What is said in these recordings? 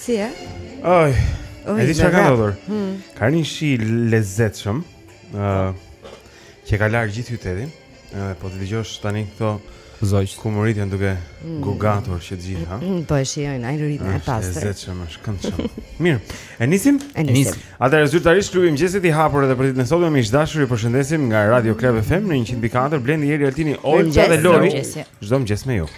Si e? Oj. A e di çka ka ndodhur. Hmm. Ka rënë një shi i lezetshëm, ë, uh, që ka larë gjithë qytetin. Edhe po të dëgjosh tani këto zogj kumuritë janë duke hmm. gugatur që të gjitha. Hmm, po e shijojnë ajrin e pastër. Është e lezetshme, është këndshëm. Mirë. E nisim? E nisim. Atëherë zyrtarisht klubi i mëngjesit i hapur edhe për ditën e sotme miq të dashur ju përshëndesim nga Radio Club FM në 104 Blendi Jeri Altini Olta dhe Lori. Çdo mëngjes me ju.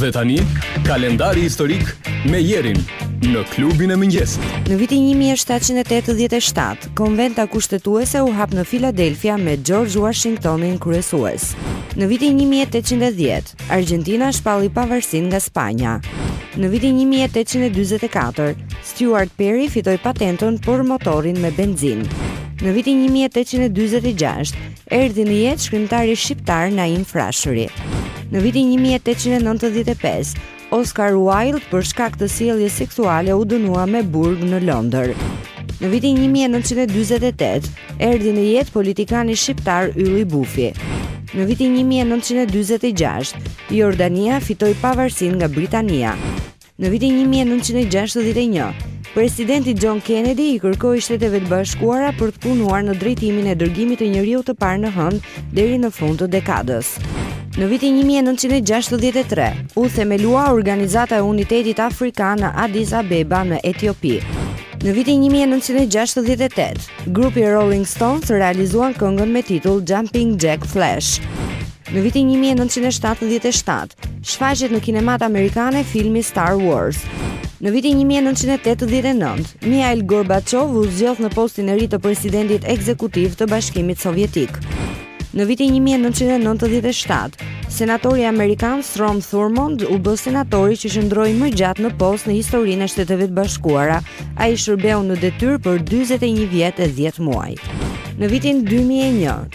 Dhe tani, kalendari historik me Jerin në klubin e mëngjesit. Në vitin 1787, konventa kushtetuese u hap në Filadelfia me George Washingtonin kryesues. Në vitin 1810, Argentina shpalli pavarësinë nga Spanja. Në vitin 1844, Stuart Perry fitoi patentën për motorin me benzinë. Në vitin 1846, Erdhi në jetë shkrimtari shqiptar Naim Frashëri. Në vitin 1895, Oscar Wilde për shkak të sjelljes seksuale u dënua me burg në Londër. Në vitin 1948, erdhi në jetë politikani shqiptar Ylli Bufi. Në vitin 1946, Jordania fitoi pavarësinë nga Britania. Në vitin një mijë e nëntëqind e gjashtëdhjetë e një, Presidenti John Kennedy i kërkoi Shteteve të Bashkuara për të punuar në drejtimin e dërgimit të njeriut të parë në Hënë deri në fund të dekadës. Në vitin 1963, u themelua Organizata e Unitetit Afrikan në Addis Abeba në Etiopi. Në vitin 1968, grupi Rolling Stones realizuan këngën me titull Jumping Jack Flash. Në vitin 1977, shfaqet në kinematë amerikane filmi Star Wars. Në vitin 1989, Mihail Gorbachev u zgjodh në postin e ri të presidentit ekzekutiv të Bashkimit Sovjetik. Në vitin 1997, senatori amerikan Strom Thurmond u bë senatori që qëndroi më gjatë në post në historinë e Shteteve të Bashkuara. Ai shërbeu në detyrë për 41 vjet e 10 muaj. Në vitin 2001,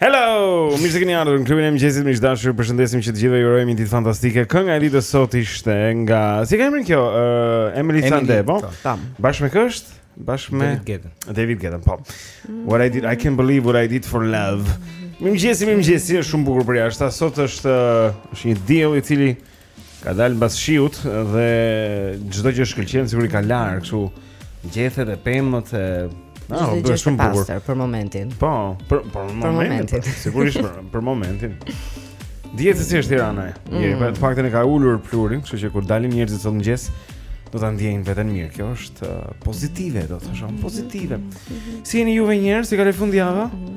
Hello, mirë se keni ardhur në klubin e mëngjesit, miq të dashur. Ju përshëndesim që të gjithëve ju urojmë një ditë fantastike. Kënga e ditës sot ishte nga, si ka emrin kjo, uh, Emeli Sandé, po? po. Tam. Bashkë me kë është? Bashkë me David Guetta. David Guetta, po. What I did, I can't believe what I did for love. Mirë mëngjesi, mirë mëngjesi, është shumë bukur përjashta. Sot është është një diell i cili Ka dalë mbas shiut dhe çdo gjë shkëlqen sikur i ka larë kështu gjethet e pemët e Ah, po bëhet shumë bukur për momentin. Po, për për momentin. Për momentin. Sigurisht për, për momentin. Dihet se si është Tirana. Mm. Jeri, për faktin që e ka ulur pluhurin, kështu që kur dalin njerëzit sot mëngjes, do ta ndjejnë veten mirë. Kjo është uh, pozitive, do të thoja, pozitive. Si jeni juve njerëz, si kaloi fundjava? Mm.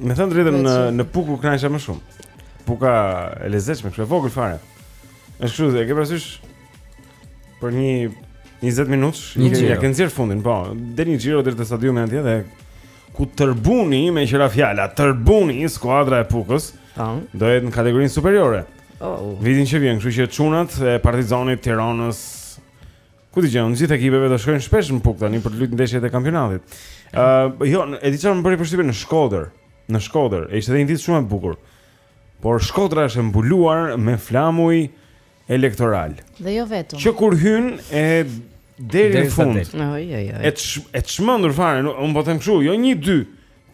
Me thënë të drejtën në në Pukë u kënaqja më shumë. Puka e lezetshme, kështu e vogël fare. Është kështu, e ke parasysh për një 20 minutësh, një xhiro. Ia ke nxjerr fundin, po. Del një xhiro deri te stadiumi atje dhe ku Tërbuni, meqë ra fjala, Tërbuni skuadra e Pukës. Tan. Do jetë në kategorinë superiore. Oh. Vitin që vjen, kështu që çunat e Partizanit, Tiranës, Ku di unë, gjithë ekipeve do shkojnë shpesh në Pukë tani për të luajtur ndeshjet e kampionatit. Ë, uh, jo, e di çfarë më bëri përshtypje në Shkodër. Në Shkodër, ishte edhe një ditë shumë e bukur. Por Shkodra është e mbuluar me flamuj elektoralë. Dhe jo vetëm. Që kur hyn e deri në fund. Oj oj oj. E e çmendur fare, unë po them kështu, jo 1 2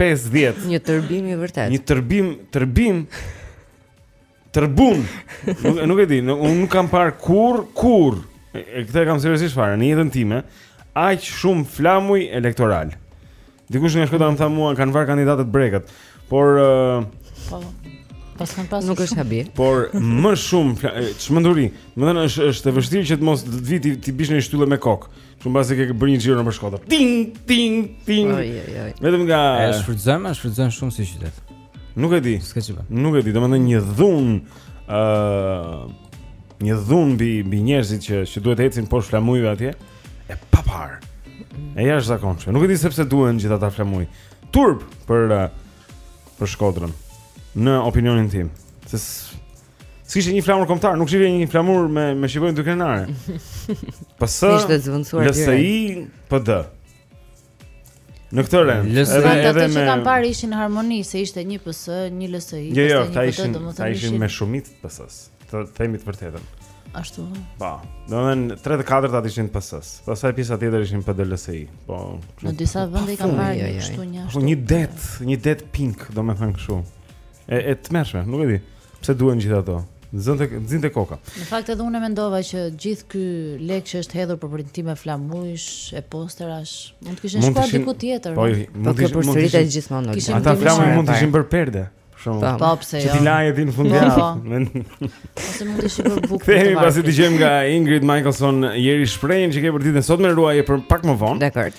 5 10. Një tërbim i vërtetë. Një tërbim, tërbim Tërbun. Nuk nuk e di, nuk, unë nuk kam parë kurrë, kurrë. e- e Këtë e kam seriozisht fare në jetën time, aq shumë flamuj elektoralë. Dikush nga Shkodra më tha mua kanë varë kandidatët brekët, por ë, Po. Pas kanë pasur. Nuk është habi. por më shumë fla- e, çmenduri. Domethënë është është e vështirë që të mos të vijë ty, t'i biesh një shtylle me kokë. Shumë pasi ke bërë një xhiro nëpër Shkodër. Ting ting ting. Oj oj oj. Vetëm nga E shfrytëzojmë, e shfrytëzojmë shumë si qytet. Nuk e di. S'ka çfarë. Nuk e di, domethënë një dhunë ë uh, një dhunë mbi mbi njerëzit që që duhet të ecin poshtë flamujve atje. E paparë. E jashtëzakonshme. Nuk e di se pse duhen gjithë ata flamuj. Turp për uh, për Shkodrën. Në opinionin tim, se s'ishte një flamur kombëtar, nuk ishte një flamur me me shqiponjë dykrenare. PS. Ishte zëvendësuar. LSI PD. Në këtë rend, edhe edhe me ata që kam parë ishin harmoni se ishte një PS, një LSI, jo, jo, ata ishin, ata ishin me shumicë të PS-së. Të themi të vërtetën. Ashtu. Po. Domethënë 3 të katërtat ishin PS-së. Pastaj pjesa tjetër ishin PD-LSI. Po. Në disa vende kam parë jo, jo, jo. kështu një ashtu. Po një det, një det pink, domethënë kështu. E e tmerrshme, nuk e di. Pse duhen gjithë ato? Nxinte nxinte koka. Në fakt edhe unë mendova që gjithë ky lek që është hedhur për printime flamujsh e posterash, mund të kishin shkuar diku tjetër. Po, mund të kishin mund të kishin gjithmonë. Ata flamuj mund të ishin bërë perde. Shumë. Po, pse jo? T'i laje ti në fundjavë. Po. Ose mund të shikoj bukë. Themi pasi dëgjojmë nga Ingrid Michaelson, Eri shprehjen që ke për ditën sot ma ruaj për pak më vonë. Dakord.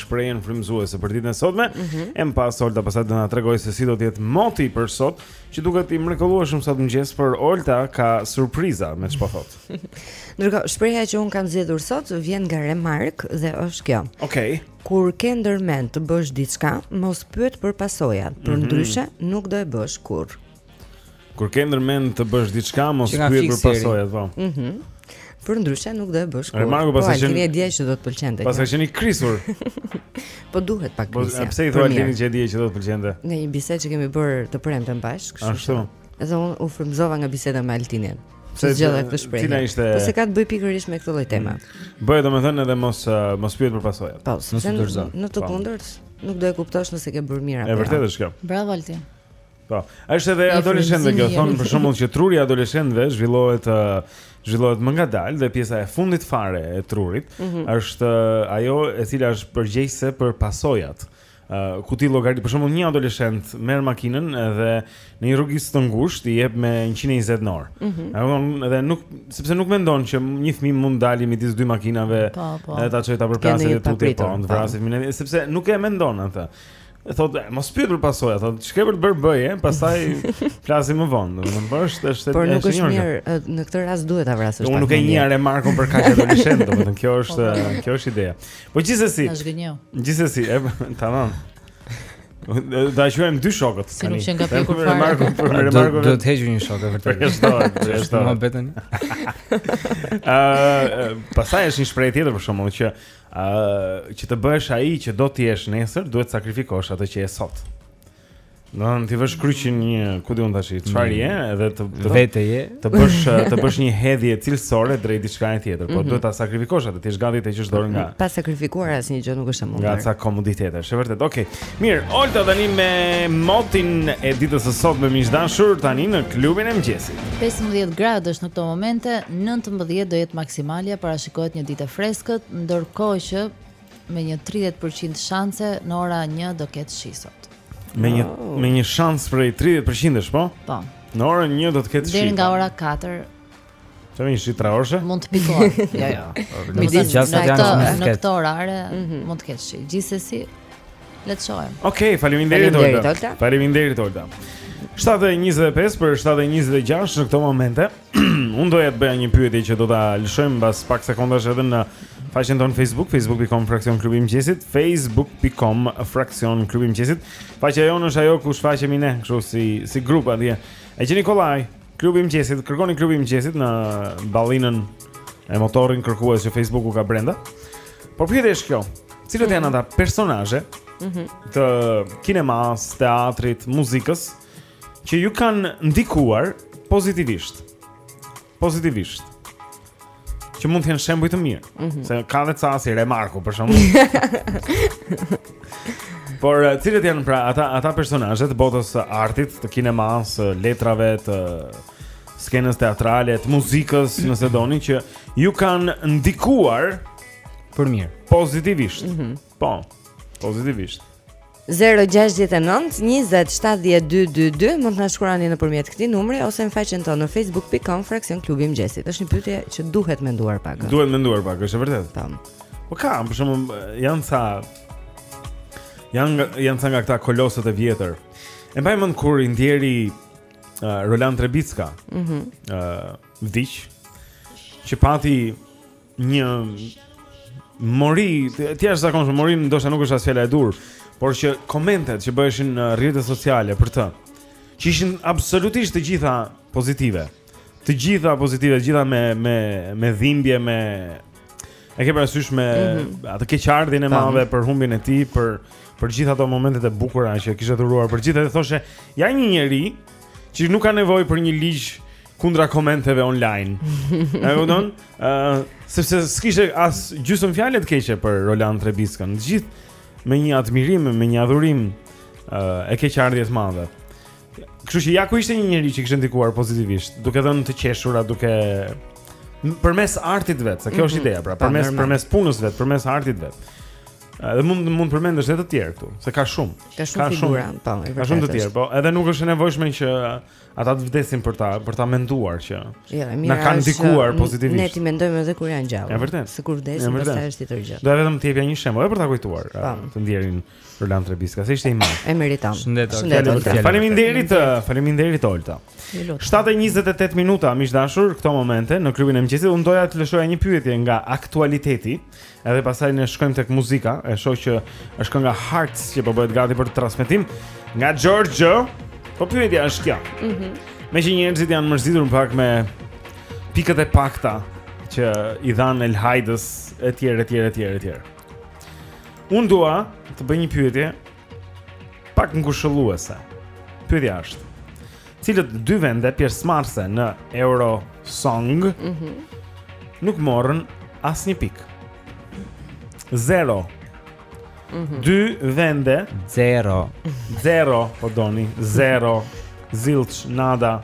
shprehjen frymëzuese për ditën e sotme. Mm -hmm. E më pas Olta pastaj do na tregojë se si do të jetë moti për sot, që duket i mrekullueshëm sot në mëngjes, por Olta ka surpriza me çfarë po thotë. Ndërkohë, shprehja që unë kam zgjedhur sot vjen nga Remark dhe është kjo. Okej. Okay. Kur ke ndërmend të bësh diçka, mos pyet për pasojat, për mm -hmm. ndryshe nuk do e bësh kurrë. Kur ke ndërmend të bësh diçka, mos pyet për pasojat, po. Mhm. Mm Përndryshe nuk do e bësh kurrë. Remarku po, pasojë. Ti e di që do të pëlqente. Pastaj je i krisur. po duhet pak po, krisje. Po pse i thua Altini që e di që do të pëlqente? Në një bisedë që kemi bërë të premten bashkë, kështu. Ashtu. Edhe unë u frymëzova nga biseda me Altinin. Se zgjodha këtë shprehje. Cila ishte? Po se ka të bëjë pikërisht me këtë lloj teme. Mm. Bëje domethënë edhe mos uh, mos pyet për pasojat. Po, mos u dorëzo. Në të po. kundërt, nuk do e kuptosh nëse ke bërë mirë apo. Është vërtetë jo. kjo. Bravo Altin. Po. Është edhe adoleshentëve që, thonë për shembull që truri i adoleshentëve zhvillohet zhvillohet më ngadalë dhe pjesa e fundit fare e trurit mm -hmm. është ajo e cila është përgjegjëse për pasojat. Uh, ku ti llogarit për shembull një adoleshent merr makinën dhe në një rrugë të ngushtë i jep me 120 në orë. Mm -hmm. Edhe nuk sepse nuk mendon që një fëmijë mund të dalë midis dy makinave po, po. edhe ta çojë ta përplasë dhe tutje po, ta vrasë sepse nuk e mendon atë. E thotë, mos pyet për pasojat, thotë, ç'ke për të bërë bëje, pastaj flasim më vonë. Domethënë, po është është Por nuk është mirë, në këtë rast duhet ta vrasësh. Unë nuk e njoh Remarkun për kaq adoleshent, domethënë kjo është po, po. kjo është ideja. Po gjithsesi. Është gënjeu. Gjithsesi, e tamam. Dashuam dy shokët. Si nuk qenë gati kur fare. Remarku, Remarku. Do të heqë një shok vërtet. Është, është. Ma betën. Ëh, pastaj është një shprehje tjetër për shkakun që Ë, që të bëhesh ai që do të jesh nesër, duhet të sakrifikosh atë që je sot. Do të t'i vësh kryqin një, ku diun tash, çfarë je, edhe të të vetë je, të bësh të bësh një hedhje cilësore drejt diçkaje tjetër, por mhm. duhet ta sakrifikosh atë, ti je gati të heqësh dorë nga. Pa sakrifikuar asnjë gjë nuk është e mundur. Nga ca komoditete, është vërtet. Okej. Mirë, Olta tani me motin e ditës së sotme, miq të dashur tani në klubin e mëngjesit. 15 gradë është në këto momente, 19 do jetë maksimalja para Shikohet një ditë e freskët, ndërkohë që me një 30% shanse në ora 1 do ketë shi sot. Me një me një shans prej 30%-sh, po? Po. Në orën 1 do të ketë shi. Deri nga ora 4 Të vjen shi treorësh? Mund të pikojë. Jo, jo. Në këto orare mhm. mund të ketë shi. Gjithsesi, Le të shohim. Okej, okay, faleminderit Olta. Faleminderit Olta. 7:25 po 7:26 në këto momente. Unë doja të bëja një pyetje që do ta lëshojmë pas pak sekondash edhe në faqen tonë Facebook, facebook.com fraksion klubi i mëngjesit, facebook.com fraksion klubi i mëngjesit. Faqja jonë është ajo ku shfaqemi ne, kështu si si grup atje. E gjeni kollaj, klubi i mëngjesit, kërkoni klubi i mëngjesit në ballinën e motorit kërkues që Facebooku ka brenda. Po pyetja është kjo, cilët janë ata personazhe mhm. të kinemas, teatrit, muzikës që ju kanë ndikuar pozitivisht? Pozitivisht. Që mund të jenë shembuj të mirë, mm -hmm. se ka edhe ca si Remarku për shembull. Por eh, cilët janë pra ata ata personazhe të botës së artit, të kinemas, letrave, të skenës teatrale, të muzikës, nëse doni që ju kanë ndikuar për mirë, pozitivisht. Mm -hmm. Po, pozitivisht. 0-6-9-20-7-22-2 Mund të na shkruani nëpërmjet këtij numri Ose në faqen tonë në facebook.com Fraksion Klubi i Mëngjesit është një pyetje që duhet menduar pak Duhet menduar pak, është e vërtetë Tam. Po ka, por shumë janë ca Janë, janë ca nga këta kolosët e vjetër E mbaj mend kur i ndjeri uh, Roland Trebicka. Mhm. Mm uh, Vdiq që pati një mori, të jashtëzakonshme mori ndoshta nuk është as fjala e duhur, por që komentet që bëheshin në rrjetet sociale për të, që ishin absolutisht të gjitha pozitive. Të gjitha pozitive, të gjitha me me me dhimbje, me E ke parasysh me mm -hmm. atë keqardhjen e madhe për humbjen e tij, për për gjithë ato momentet e bukura që kishte dhuruar për gjithë, dhe thoshe, ja një njeri që nuk ka nevojë për një ligj kundra komenteve online. E kupton? Ëh, uh, sepse s'kishte as gjysmë fjalë të keqe për Roland Trebickën. Të gjithë me një admirim, me një adhurim ëh uh, e keqardhje të madhe. Kështu që ja ku ishte një njeri që kishte ndikuar pozitivisht, duke dhënë të qeshura, duke përmes artit vet, se kjo është mhm. ideja, pra përmes përmes punës vet, përmes artit vet. Edhe mund mund të përmendësh edhe të tjerë këtu, se ka shumë. Ka shumë figura, po. Ka shumë të tjerë, po. Edhe nuk është e nevojshme që ata të vdesin për ta, për ta menduar që jo, na kanë ndikuar pozitivisht. Ne ti mendojmë edhe kur janë gjallë. Është vërtet. Se kur vdesin, pastaj është tjetër gjë. Doja vetëm të jepja një shembull, edhe për ta kujtuar, po. të ndjerin Roland Trebicka, se ishte i madh. E meriton. Shëndet, shëndet Olta. Faleminderit, faleminderit Olta. 7:28 minuta, miq të dashur, këto momente në klubin e mëngjesit unë doja të lëshoja një pyetje nga aktualiteti, edhe pastaj ne shkojmë tek muzika, e shoh që është kënga Hearts që po bëhet gati për transmetim nga Giorgio. Po pyetja është kjo. Mhm. Mm me që njerëzit janë mërzitur një pak me pikët e pakta që i dhanë Elhaidës etj etj etj etj. Unë dua të bëj një pyetje pak ngushëlluese. Pyetja është: Cilat dy vende pjesëmarrëse në Euro Song mm -hmm. nuk morën asnjë pikë? 0 Mm -hmm. Dy vende Zero Zero, po doni Zero Zilç, nada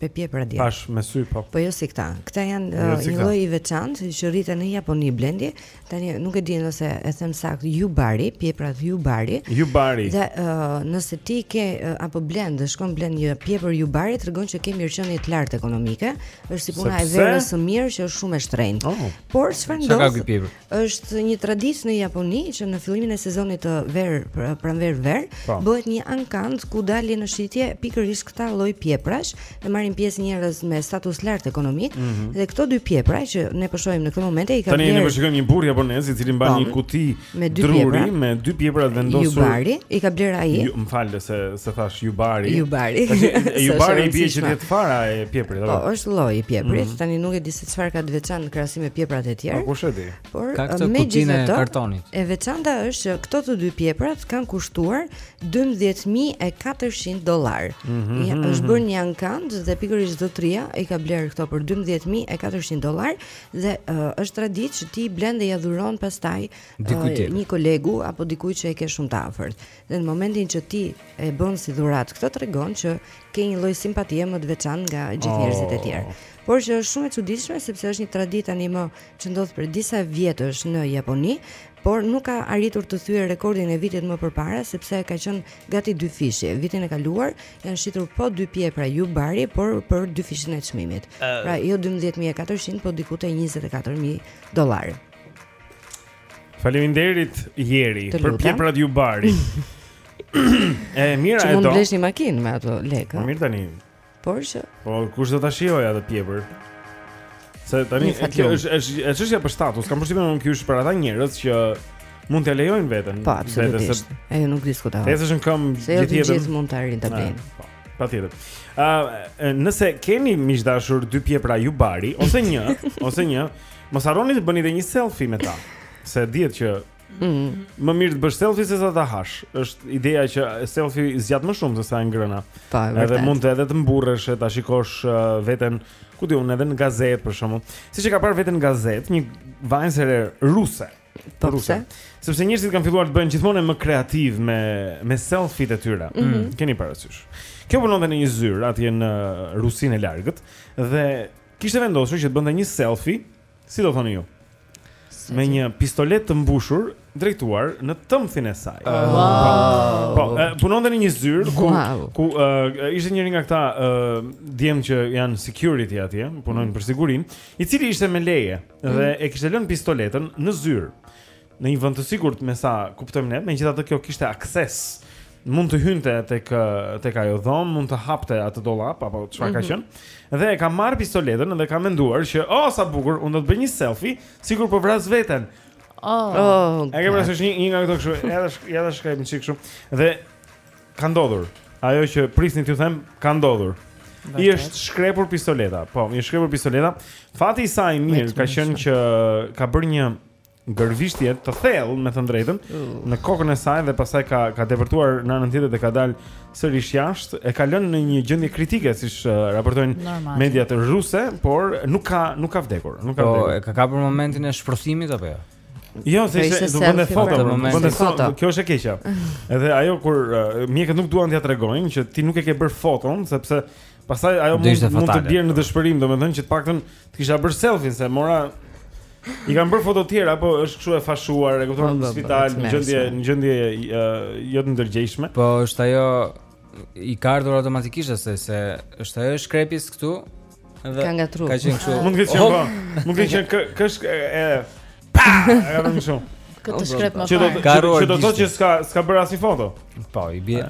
Me pjepra dje. Pash me sy po. Po jo si këta. Këta janë jo, uh, një lloj i veçantë që rriten në Japoni, Blendi. Tani nuk e di nëse e them saktë Yubari, pjeprat Yubari. Yubari. Dhe uh, nëse ti ke uh, apo blen, dhe shkon blen një pjepër Yubari, tregon që ke mirëqenie të lartë ekonomike. Është si puna e verës së mirë që është shumë e shtrenjtë. Oh. Por çfarë ndodh? Çka ka ky pjepër? Është një traditë në Japoni që në fillimin e sezonit të verë, pra, pranverë verë, po. bëhet një ankand ku dalin në shitje pikërisht këta lloj pjeprash dhe marrin pjesë njerëz me status të lartë ekonomik mm -hmm. dhe këto dy pjepra që ne po shohim në këtë moment e i kanë Tani ne po shikojmë një burrë japonez i cili mban po, një kuti me dy druri, pjepra me dy pjepra të vendosur Yubari i ka blerë ai ju më fal se s'e thashë Yubari Yubari Yubari i bie që të jetë fara e pjeprit po është lloji i pjeprit mm -hmm. tani nuk e di se çfarë ka të veçantë në krahasim me pjeprat e tjerë. Po kush e di? Por ka këtë kutinë e kartonit. E veçanta është që këto të dy pjeprat kanë kushtuar 12400 dollar. Mm -hmm, ja, është bërë një ankand dhe pikërisht zotëria i ka blerë këto për 12400 dollar dhe uh, është traditë që t'i blen dhe ia dhuron pastaj uh, një kolegu apo dikujt që e ke shumë të afërt. Dhe në momentin që ti e bën si dhuratë, këtë tregon që ke një lloj simpatie më të veçantë nga gjithë njerëzit e tjerë. Oh. por që është shumë e çuditshme sepse është një traditë tani më që ndodh për disa vjetësh në Japoni, por nuk ka arritur të thyejë rekordin e vitit më përpara sepse ka qenë gati dyfishi. Vitin e kaluar janë shitur po dy pjepra Yubari, por për dyfishin e çmimit. Uh, pra jo 12400, po diku te 24000 dollarë. Faleminderit Jeri për pjeprat Yubari. e mira e do. Që mund të blesh një makinë me ato lekë. Po mirë tani. Por që Po kush do ta shijojë atë pjepër? Se tani Një fat kjo lum. është është është çështja për status. Kam përshtypjen unë ky është për ata njerëz që mund t'ia lejojnë vetes. Po, vetes, se absolutisht. Ajo nuk diskutohet. Pesë është në këmbë Se jo gjithë të jetën. gjithë mund të arrin ta Ah, blejnë. po, Patjetër. Ë, nëse keni miq të dashur dy pjepra Yubari ose një, ose një, mos harroni të bëni edhe një selfie me ta. Se dihet që Mm. Më mirë të bësh selfie se sa ta hash. Është ideja që selfie zgjat më shumë se sa e ngrëna. Po, edhe mund të edhe të mburresh e ta shikosh uh, veten, ku di unë, edhe në gazetë për shkakun. Siç e ka parë veten në gazetë, një vajzë ruse. Po ruse. Sepse njerëzit kanë filluar të bëhen gjithmonë më kreativ me me selfie-t e tyre. Mm -hmm. Keni parasysh. Kjo punonte në një zyrë atje në Rusinë e largët dhe kishte vendosur që të bënte një selfie Si do thoni ju? Me një pistoletë të mbushur drejtuar në tëmthin e saj. Wow. Po, e, punonte në një zyrë ku Wow. ku e, ishte njëri nga këta e, djem që janë security atje, punojnë për sigurinë, i cili ishte me leje dhe e kishte lënë pistoletën në zyrë. në një vend të sigurt me sa kuptojmë ne, megjithatë kjo kishte akses mund të hynte tek tek ajo dhomë, mund të hapte atë dollap apo çfarë mm -hmm. ka mhm. qenë. Dhe e ka marrë pistoletën dhe ka menduar që oh sa bukur, unë do të bëj një selfie, sikur po vras veten. Oh. oh e kemi rësë një, një nga këto kështu, edhe shk, edhe shkaj një çikë shumë. Dhe ka ndodhur, ajo që prisni t'ju them, ka ndodhur. I është shkrepur pistoleta, po, i është shkrepur pistoleta. Fati i saj i mirë ka qenë që ka bërë një gërvishtje të thellë, me të drejtën, në kokën e saj dhe pastaj ka ka depërtuar në anën tjetër dhe ka dalë sërish jashtë, e ka lënë në një gjendje kritike, siç uh, raportojnë Normal. mediat ruse, por nuk ka nuk ka vdekur, nuk ka Po, vdekur. e ka kapur momentin e shkrepjes apo jo? Jo, se Ishte ishte do bënte selfie, foto, pra. do Moment. bënte Foto. foto. Kjo është e keqja. Edhe ajo kur uh, mjekët nuk duan t'ia tregojnë që ti nuk e ke bërë foton sepse Pastaj ajo mund, mund të bjerë në dëshpërim, domethënë që të paktën të kisha bërë selfien se more i kanë bërë foto të tjera, po është kështu e fashuar, e kupton, në spital, në gjendje, në gjendje jo të ndërgjegjshme. Po është ajo i ka ardhur automatikisht se se është ajo shkrepësi këtu dhe ka ngatërruar. Ka qenë kështu. Mund të ketë qenë, po. mund të ketë qenë kësh e pa, e më shumë. Këtë shkrep më parë. Që do të thotë që s'ka s'ka bërë asnjë foto. Po, i bie.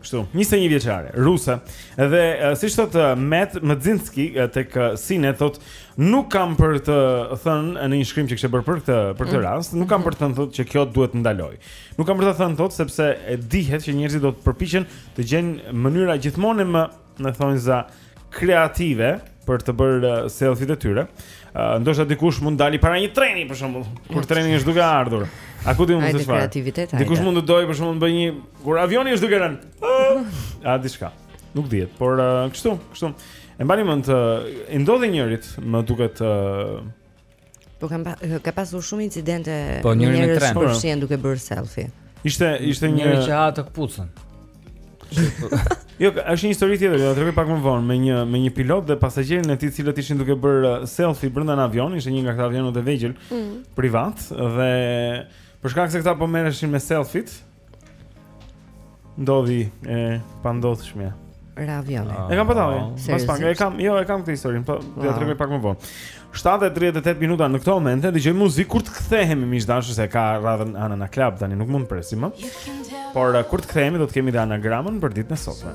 Kështu, 21 vjeçare, ruse. Dhe siç thotë Matt Mzinski tek CNET thotë, nuk kam për të thënë në një shkrim që kishte bërë për këtë për këtë mm. rast, nuk kam për të thënë thotë që kjo duhet të ndalojë. Nuk kam për ta thënë thotë sepse e dihet që njerëzit do të përpiqen të gjejnë mënyra gjithmonë më në thonjza kreative për të bërë uh, selfie-të e tyre. Uh, ndoshta dikush mund të dalë para një treni për shembull, kur treni është duke ardhur. A ku di unë çfarë? Dikush mund të dojë për shembull të bëjë një kur avioni është duke rënë. A diçka. Nuk dihet, por uh, kështu, kështu. E mbani mend të uh, i ndodhi njërit, më duket uh, Po kam pa, ka pasur shumë incidente po, me njerëz që përfshihen duke bërë selfie. Ishte ishte një njerëz që ha atë këpucën. jo, është një histori tjetër, do ta tregoj pak më vonë me një me një pilot dhe pasagjerin e tij, të cilët ishin duke bërë uh, selfie brenda në avion, ishte një nga këta avionët e vegjël mm. privat dhe për shkak se këta po merreshin me selfie-t, Ndodhi e pandodhshmja. Ra avioni. E kam patur. Pas pak e kam, jo e kam këtë historinë, po do ta tregoj pak më vonë. 7:38 minuta në këto momente dëgjojmë muzikë kur të kthehemi miq të dashur se e ka radhën Ana na klub tani nuk mund të presim më. Por kur të kthehemi do të kemi dhe anagramën për ditën e sotme.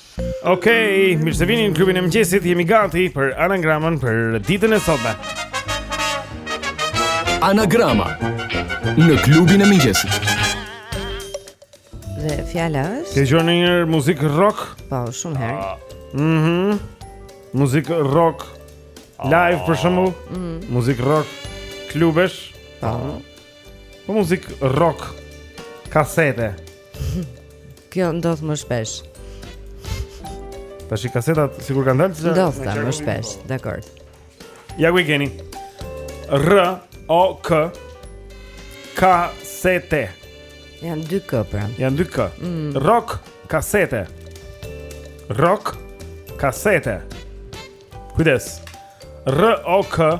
Okej, mirë se vini në klubin e mëngjesit. Jemi gati për anagramën për ditën e sotme. Anagrama në klubin e mëngjesit. Dhe fjala është Ke dëgjuar ndonjëherë muzikë rock? Po, shumë herë. Ah. Mhm. Muzikë rock live për shembull. Mhm. Muzikë rock klubesh. Po. Po muzikë rock kasete. Kjo ndodh më shpesh. Tashi kasetat sikur kanë dalë. Ndodh sa më shpesh, dakord. Ja ku i keni. R O K K S T. Jan dy K pra. Jan dy K. Mm. Rock kasete. Rock kasete. Kujdes. R O K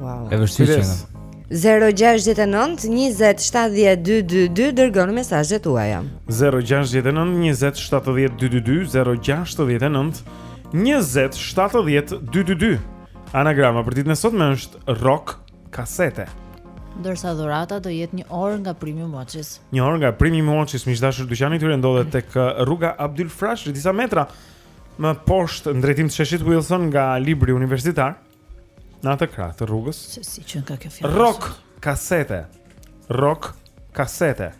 Wow. E vështirë qenka. 0-6-19-27-12-2 Dërgoni mesazhet tuaja 0-6-19-27-12-2 0-6-19-27-12-2 Anagrama për ditën e sotme është rock kasete Ndërsa dhurata do jetë një orë nga Premium Watches Një orë nga Premium Watches miq dashur dyqani i tyre ndodhet tek rruga Abdyl Frashëri Disa metra më poshtë në drejtim të Sheshit Wilson nga Libri Universitar. Në atë krah të rrugës. Se si qenka kjo fjalë. Rock kasete. Rock kasete.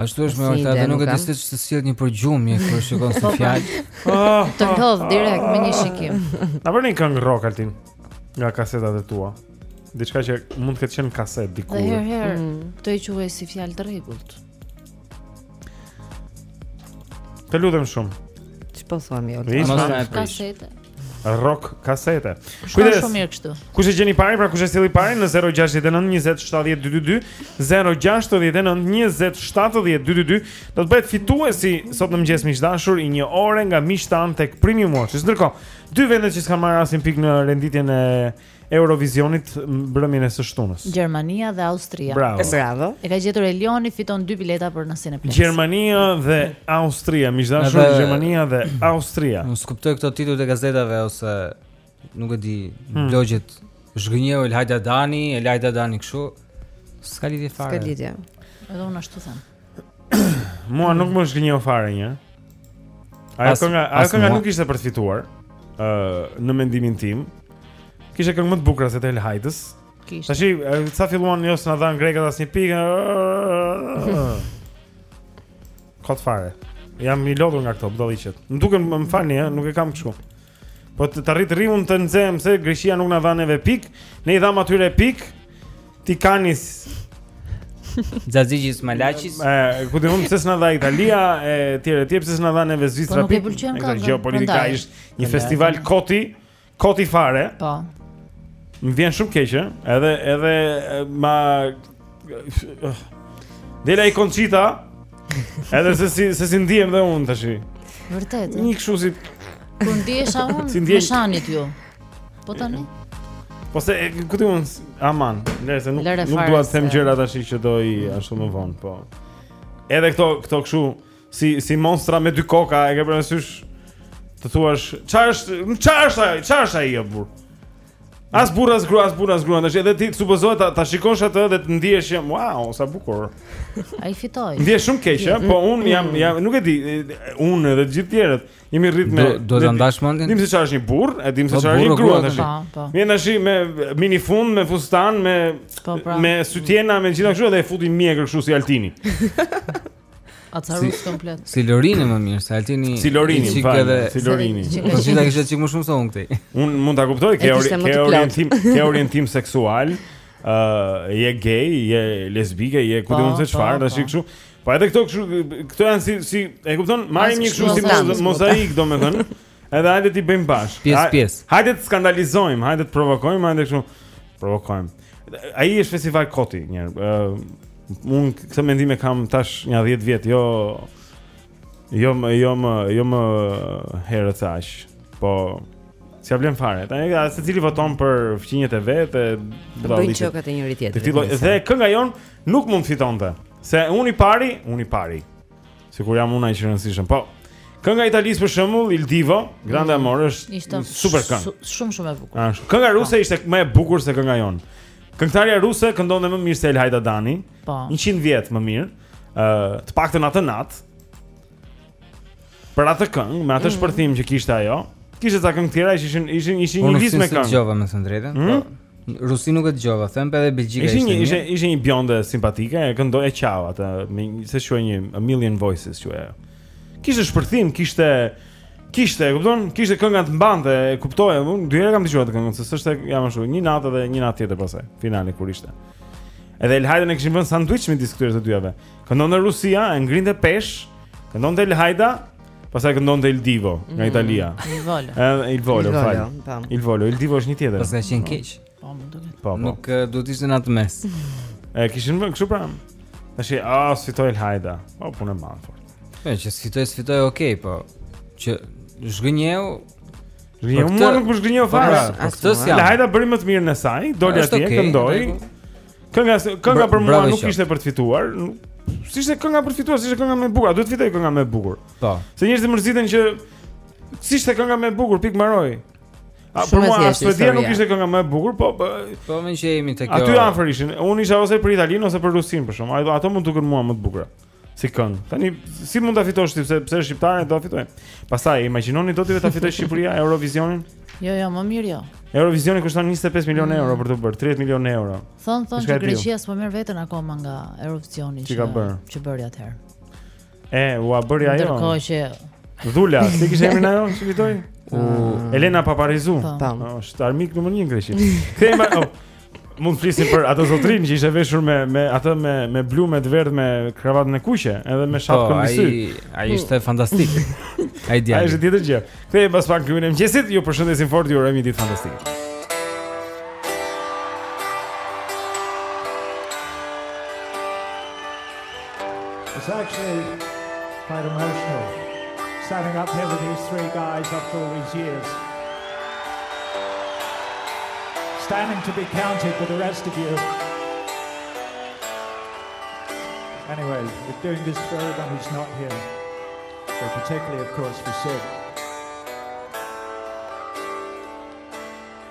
Ashtu është moj Olta dhe nuk e di se të sjell një përgjumje kur shikon si po, po. fjalë. Ah, të ndodh ah, direkt me një ah. shikim. Na vër një këngë rock Altin nga kasetat e tua. Diçka që mund të ketë qenë kasetë dikur. Herë herë, mm. këtë e quaj si fjalë të rregullt. Të lutem shumë. Ç'po thua mi Olta? Mos na e prish. Rock kasete. Kujdes. Shumë mirë kështu. Kush e gjen i pari, pra kush e sjell i pari në 069 20 70 222, 069 20 70 222, do të bëhet fituesi sot në mëngjes miq dashur i një ore nga miqtë tanë tek Premium Watches. Ndërkohë, dy vendet që s'kanë marrë asnjë pikë në renditjen e Eurovizionit mbrëmjen e së shtunës. Gjermania dhe Austria. Bravo. E bravo. E ka gjetur Elioni fiton dy bileta për në Cineplexx. Gjermania dhe Austria, miq dashur dhe... Gjermania dhe Austria. Unë s'kuptoj këto tituj të gazetave ose nuk e di, hmm. blogjet zhgënjeu Elhaida Dani, Elhaida Dani kështu. S'ka lidhje fare. S'ka lidhje. Edhe unë ashtu them. Mua nuk më zhgënjeu fare një. Ajo kënga, ajo kënga nuk ishte për të fituar. Ë, uh, në mendimin tim, kishte këngë më të bukura se të Elhaidës. Kishte. Tashi, ca filluan jo s'na dhanë grekët asnjë pikë. Kot fare. Jam i lodhur nga këto budallëqet. Më duken më falni, nuk e kam kështu. Po të rrimë, rrimë të nxehemi se Greqia nuk na dha neve pik Ne i dham atyre pik Ti kanis Zazigjis Malachis e, Ku të mund pse s'na dha Italia e, Tjere tjera pse s'na dha neve Zvicra pik Po nuk e pëlqen ka Kjo politika është një festival koti Koti fare Po Më vjen shumë keq Edhe, edhe ma Del ai Konçita. Edhe se si se si ndihem dhe unë tash. Vërtet. Një kështu si Ku ndihesha unë? Si ndihej shanit ju? Po tani. Po se ku di un aman, le se nuk nuk dua të them gjëra tashi që do i ashtu më vonë, po. Edhe këto këto kështu Si si monstra me dy koka, e ke parasysh? Të thuash, çfarë është, çfarë është ai? Çfarë është ai o burr? As burra, as grua, as burra, as grua, tash edhe ti supozohet ta, ta shikosh atë dhe të ndihesh që wow, sa bukur. Ai fitoi. Ndihesh shumë keq, ëh, po un jam mm. jam nuk e di, un edhe gjithë tjerët jemi rrit me Do të ndash mendjen? Dim se çfarë është një burr, e dim se po, çfarë është një grua tash. Po, po. Vjen tash me minifund, me fustan, me pra. me sytjena, me gjithë kështu dhe e futi mjekër kështu si Altini. Acarus si, komplet. Si Lorini më mirë, se Altini. Si Lorini, si Lorini. Si Lorini. Po si ta kishte qime më shumë se unë këtej. Un mund ta kuptoj ke ori, ke orientim, ke orientim seksual. Ë, uh, je gay, je lesbike, je ku di un se po, çfarë, po, tash po. kështu. Po edhe këto kështu, këto janë si si e kupton? Marrin një kështu si mozaik, domethënë. Edhe hajde t'i bëjmë bashkë. Pjesë pjesë. Hajde të skandalizojmë, hajde të provokojmë, hajde kështu. Provokojmë. Ai është festival koti, një. Uh, un këtë mendim e kam tash një 10 vjet, jo jo më jo më jo më herët se aq. Po s'ia vlen fare. Tani ka secili voton për fqinjët e vet e do të bëjë qokat e njëri-tjetrit. Dhe kënga jonë nuk mund të fitonte. Se unë i pari, unë i pari. Sikur jam unë aq i rëndësishëm. Po. Kënga e Italisë për shembull, Il Divo, Grande mm, Amore është ishte super këngë. Shumë shumë e bukur. Është. Kënga ruse po. ishte më e bukur se kënga jonë. Këngëtarja ruse këndonte më mirë se Elhaida Dani. Po. 100 vjet më mirë. Ë, uh, të paktën atë natë. Për atë këngë, me atë mm. shpërthim që kishte ajo, kishte ca këngë tjera që ishin ishin ishin një vit me këngë. Unë nuk dëgjova them të drejtën. Mm? Po. Rusinë nuk e dëgjova, them edhe Belgjika ishte. Ishte një ishte ishte një bjonde simpatike, e këndoi e qau atë, më se, si quhej një A Million Voices ajo. Kishte shpërthim, kishte kishte, e kupton? Kishte kënga të mbante, e kuptoj, unë dy herë kam dëgjuar atë këngë, se s'është jam ashtu, një natë dhe një natë tjetër pastaj, finale kur ishte. Edhe Elhaidën e kishin vënë sandwich midis këtyre të dyjave. Këndonte Rusia, e ngrinte pesh, këndonte Elhaida, Pastaj këndonte Il Divo nga mhm. Italia. Il Volo. Edhe Il Volo, fal. Il Volo, Il Divo është një tjetër. Pastaj qe keq. Po, më duket. Po, po. Nuk duhet të ishte në atë mes. E kishin vënë kështu pranë. Tash e a ah, s'fitoi Elhaida. Po punë e madhe fort. Po që s'fitoi, s'fitoi ok, po që zhgënjeu Zhgënjeu, mua nuk më zhgënjeu fare. Po këtë si. Elhaida bëri më të mirën e saj, doli atje, këndoi. Kënga kënga për mua nuk ishte për të fituar. S'ishte kënga për të fituar, s'ishte kënga më e bukur, duhet të fitojë kënga më e bukur. Po. Se njerëzit mërziten që s'ishte kënga më e bukur, pikë mbaroi. A për mua as Suedia nuk ishte kënga më e bukur, po po, po meqë jemi tek. Aty afër ishin. Unë isha ose për Italinë ose për Rusinë për shkak. Ato m'u dukën mua më të bukura. si këngë. Tani si mund ta fitosh ti pse pse është shqiptare do ta fitojë. Pastaj imagjinoni do Zoti vetë ta fitojë Shqipëria Eurovisionin? Jo, jo, më mirë jo. Eurovisioni kushton 25 milionë mm. euro për të bërë, 30 milionë euro. Thonë thonë që Greqia s'po merr veten akoma nga Eurovisioni që ka bërë. Që bëri atëherë. E, ua bëri ajo. Ndërkohë që Dhula, si kishte emrin ajo që fitoi? U Elena Paparizu. Po, është armik numër 1 në Greqi. Kthehemi. Mund të flisim për atë zotërinë që ishte veshur me me atë me me blu me të verdhë me kravatën e kuqe, edhe me shapkën po, në sy. Ai ai ishte fantastik. Ai di. Ai është tjetër gjë. Kthehemi pas pak në klubin e mëngjesit, ju përshëndesim fort, ju urojmë një ditë fantastike. It's actually quite emotional, starting up here with these three guys after all these years. standing to be counted for the rest of you. Anyway, we're doing this for everyone who's not here, so particularly, of course, for Sid.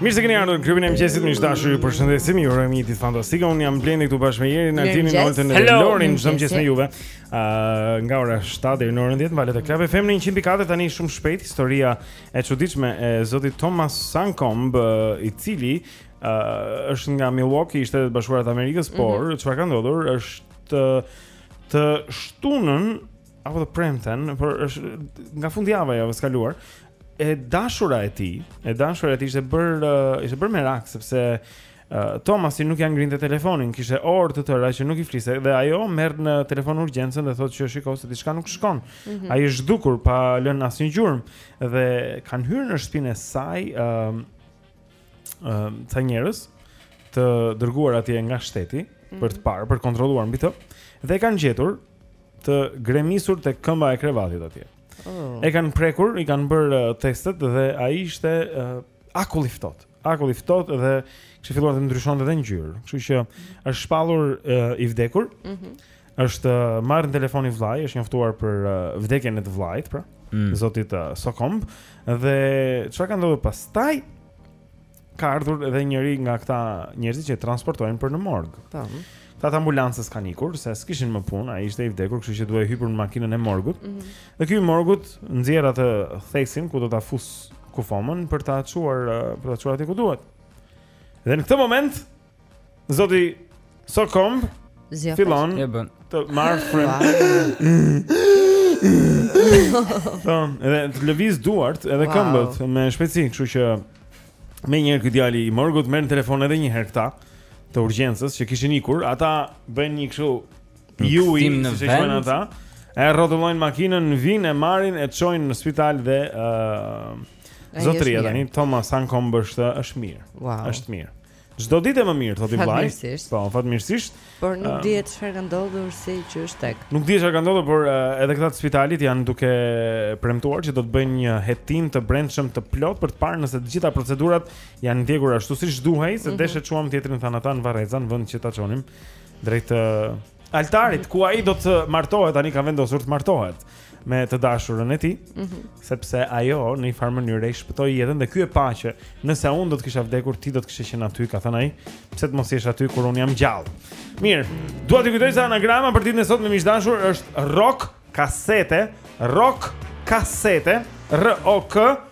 Mirë se keni ardhur në klubin e mëngjesit, miq të dashur, ju përshëndesim. Ju urojmë një ditë fantastike. Unë jam Blendi këtu bashkë me Jerin, Altinin, Oltën dhe Lorin. Çdo mëngjes me juve. Ë uh, nga ora 7 deri në orën 10 në valët e Club FM në 104 tani shumë shpejt historia e çuditshme e zotit Thomas Sankomb, uh, i cili uh, është nga Milwaukee, i Shteteve të Bashkuara të Amerikës, mm -hmm. por çfarë ka ndodhur, është të shtunën, apo të premten, por është nga fundjava e javës kaluar, e dashura e tij, e dashura e tij ishte bërë, uh, ishte bërë merak, sepse uh, Thomasi nuk ia ngrinte telefonin, kishte orë të tëra që nuk i fliste, dhe ajo merr në telefon urgjencën dhe thotë që shiko se diçka nuk shkon. Mm -hmm. Ai është zhdukur pa lënë asnjë gjurmë dhe kanë hyrë në shtëpinë e saj, uh, ëm ca njerëz të dërguar atje nga shteti mm -hmm. për të parë, për të kontrolluar mbi të dhe e kanë gjetur të gremisur tek këmba e krevatit atje. Oh. E kanë prekur, i kanë bërë uh, testet dhe ai ishte uh, akull i ftohtë. Akull i ftohtë dhe kishte filluar të ndryshonte edhe ngjyrë. Kështu që është shpallur uh, i vdekur. Mhm. Mm është marrë në telefon i vëllai, është njoftuar për vdekjen e të vëllait, pra, mm. zotit uh, Sokomb dhe çfarë ka ndodhur pastaj? Ka ardhur edhe njëri nga këta njerëz që transportojnë për në morg. Po. Këta të ambulancës kanë ikur se s'kishin më punë, ai ishte i vdekur, kështu që duhej hypur në makinën e morgut. Mm -hmm. Dhe ky i morgut nxjerr atë thesin ku do ta fusë kufomën për ta çuar për ta çuar aty ku duhet. Dhe në këtë moment Zoti Sokomb zgjohet, fillon e bën të marrë frymë. Po, edhe të lëvizë duart edhe wow. këmbët me shpejtësi, kështu që menjëherë ky djali i morgut merr në telefon edhe një herë këta të urgjencës që kishin ikur, ata bëjnë një kështu ju i në si vend ata. E rrotullojnë makinën, vijnë e marrin e çojnë në spital dhe ë uh, zotëria tani Thomas Sokomb është është mirë. Wow. Është mirë. Çdo ditë më mirë, thotë i vëllai. Fatmirësisht. Po, fatmirësisht. Por nuk um, dihet çfarë ka ndodhur siç është tek. Nuk dihet çfarë ka ndodhur, por uh, edhe këta të spitalit janë duke premtuar që do të bëjnë një hetim të brendshëm të plotë për të parë nëse të gjitha procedurat janë ndjekur ashtu siç duhej, se mm -hmm. desh e çuam tjetrin thanë ata në varreza, në vend që ta çonim drejt uh, altarit ku ai do të martohet tani ka vendosur të martohet me të dashurën e tij, mm -hmm. sepse ajo në një farë mënyrë i shpëtoi jetën dhe ky e pa që nëse unë do të kisha vdekur ti do të kishe qenë aty, ka thënë ai, pse të mos jesh aty kur unë jam gjallë. Mirë, dua t'ju kujtoj se anagrama për ditën e sotme miq të dashur është rrok kasete, rrok kasete, RR O K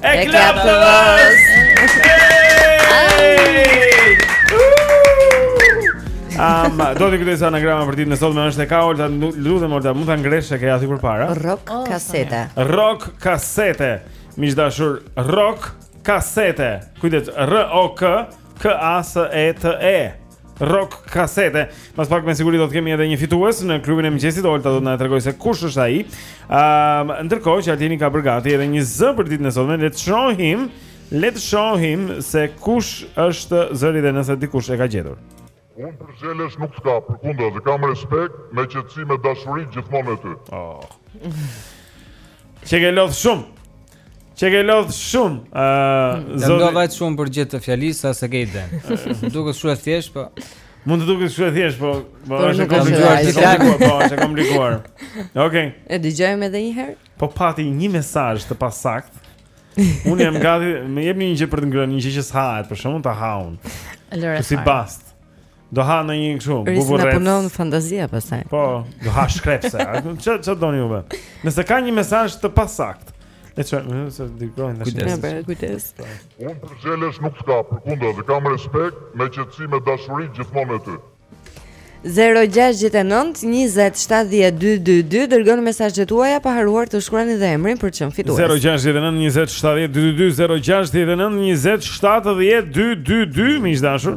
E Club TV-së! Um, dua t'ju kujtoj se anagrama për ditën e sotme është e ka Olta, të lutem Olta, mund ta ngresh se e ke aty përpara. Rrok oh, kasete. Rrok kasete. Miq të dashur, rrok kasete. Kujdes, RR O K K A S E T E. rrok kasete. Pas pak me siguri do të kemi edhe një fitues në klubin e mëngjesit, Olta do të na tregojë se kush është ai. Ëm, um, ndërkohë që Altini ka përgatit edhe një zë për ditën e sotme, le të shohim, le të shohim se kush është zëri dhe nëse dikush e ka gjetur. Unë për xheloz nuk të kam, përkundra, të kam respekt, me qetësi, me dashuri, gjithmonë e ty. Oh. Qenke lodh shumë. Qenke lodh shumë. Ë, hmm. zot. U lodha shumë për gjithë të fjalisë sa s'e ke idenë. Duket shumë e thjeshtë, po. Mund të duket shumë e thjeshtë, po, po është e komplikuar, është e komplikuar, po, është e komplikuar. Okej. E dëgjojmë edhe një herë. Po pati një mesazh të pasaktë. Unë jam gati, më jepni një gjë për të ngrënë, një gjë që s'hahet, për shakull ta ha unë. Lëre. Si bast. Do ha në një kështu, buburrec. Reisi i punon fantazia pastaj. Po, do ha shkrepse. Çë, çë do një uve? Nëse ka një mesazh të pasakt. E që, në nëse dikrojnë në shumë. Kujdes. Kujdes. Unë për xheloz nuk të kam, përkundra, të kam respekt me qetësi me dashuri gjithmonë me ty. 0-6-9-27-12-2 Dërgoni mesazhet tuaja pa harruar të shkruani dhe emrin për të qenë fitues 0-6-9-27-12-2 0-6-9-27-12-2 Mishdashur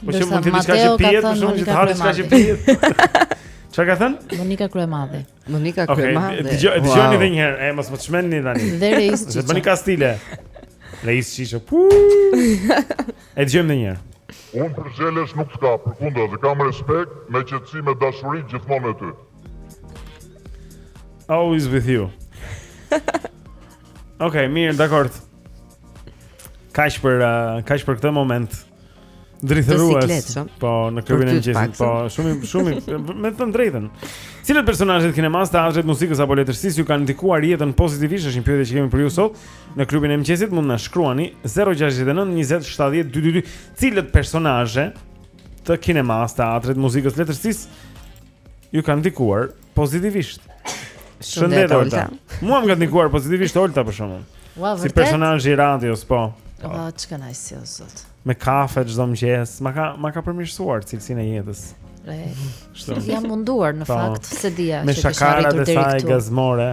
Po që mund të diçka që pihet, por s'ka të hash diçka që pihet. Çfarë ka thënë? Monika Kryemadhi. Monika Kryemadhi. Okej, dëgjoj, dëgjoni edhe një herë, e mos më çmendni tani. Dhe Reis Çiço. Zë Monika Stile. Reis Çiço. E dëgjojmë edhe një herë. Unë për xheloz nuk të kam, përkundra, të kam respekt, me qetësi, me dashuri, gjithmonë me ty. Always with you. Okej, okay, mirë, dakord. Kaq për uh, kaq për këtë moment? Drithërues. Po, në klubin e mëngjesit, po, shumë shumë me të drejtën. Cilët personazhe të kinemasë, teatrit, muzikës apo letërsisë ju kanë ndikuar jetën pozitivisht? Është një pyetje që kemi për ju sot në klubin e mëngjesit. Mund na shkruani 069 20 70 222. Cilët personazhe të kinemasë, teatrit, muzikës, letërsisë ju kanë ndikuar Pozitivisht. Shëndet Olta. Mua më ka ndikuar pozitivisht Olta për shembull. Wow, si personazh i radios, po. Po, oh, çka nai si ozot. Me kafe çdo mëngjes, ma ka ma ka përmirësuar cilësinë e jetës. Shtu. Jam munduar në pa, po. fakt s'e dija që të shkoj deri këtu. Me shakarat e saj gazmore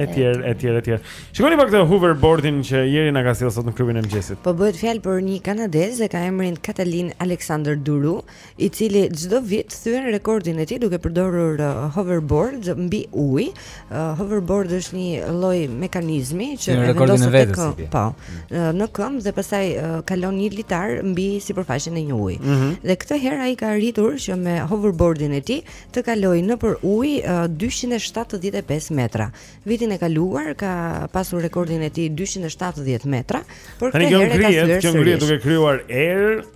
etj etj etj. Shikoni pak këtë hoverboardin që Jeri na ka sjellë sot në klubin e mëngjesit. Po bëhet fjalë për një kanadez që ka emrin Katalin Alexander Duru, i cili çdo vit thyen rekordin e tij duke përdorur uh, hoverboard mbi ujë. Uh, hoverboard është një lloj mekanizmi që e vendos në këmbë, po, uh, në këmbë dhe pastaj uh, kalon një litar mbi sipërfaqen e një uji. Mm -hmm. Dhe këtë herë ai ka arritur që me hoverboardin e tij të kalojë nëpër ujë uh, 275 metra. Vitin e kaluar ka pasur rekordin e tij 270 metra, por këtë herë ka thyer sërish. Kjo ngrihet duke krijuar erë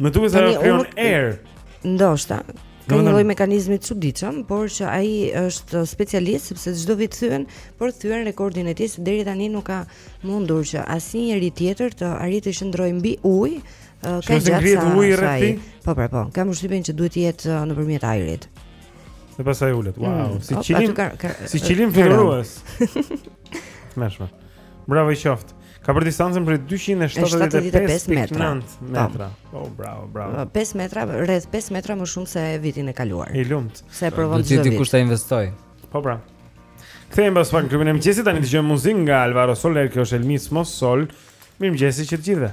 Më duket se ajo krijon erë. Ndoshta. Ka një lloj mekanizmi të çuditshëm, por që ai është specialist sepse çdo vit thyen, por thyen rekordin e tij se deri tani nuk ka mundur që asnjë njeri tjetër të arrijë të qëndrojë mbi ujë. Uh, kaq gjatë sa ujë rrethi. Po po po, kam përshtypjen që duhet të jetë uh, nëpërmjet ajrit. Dhe pastaj ulet. Wow, mm. si qilim. Si qilim fluturues. E frikshme. Bravo i qoftë. Kap distancën prej 275 metra. metra. Po, bravo, bravo. 5 metra, rreth 5 metra më shumë se vitin e kaluar. I lumt. Se e provon çdo vit. Diku kush ta investoj. Po pra. Kthehem pas pak te klubi i mëngjesit tani dëgjojmë muzikë nga Alvaro Soler, kjo është El Mismo Sol. Mirëmëngjes të gjithëve.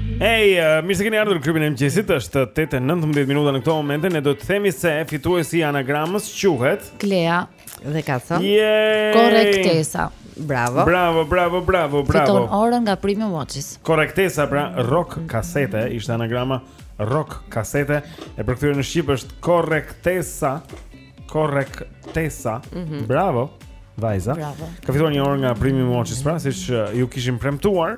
Hey, uh, mirë se keni ardhur në klubin e mëngjesit. Është 8:19 minuta në këtë moment. Ne do të themi se fituesi i anagramës quhet Klea dhe ka thënë yeah! korrektesa. Bravo. Bravo, bravo, bravo, bravo. Fiton orën nga Premium Watches. Korrektesa pra rock kasete ishte anagrama rock kasete e përkthyer në shqip është korrektesa. Korrektesa. Mm -hmm. Bravo. Vajza. Bravo. Ka fituar një orë nga Premium Watches pra, siç uh, ju kishim premtuar.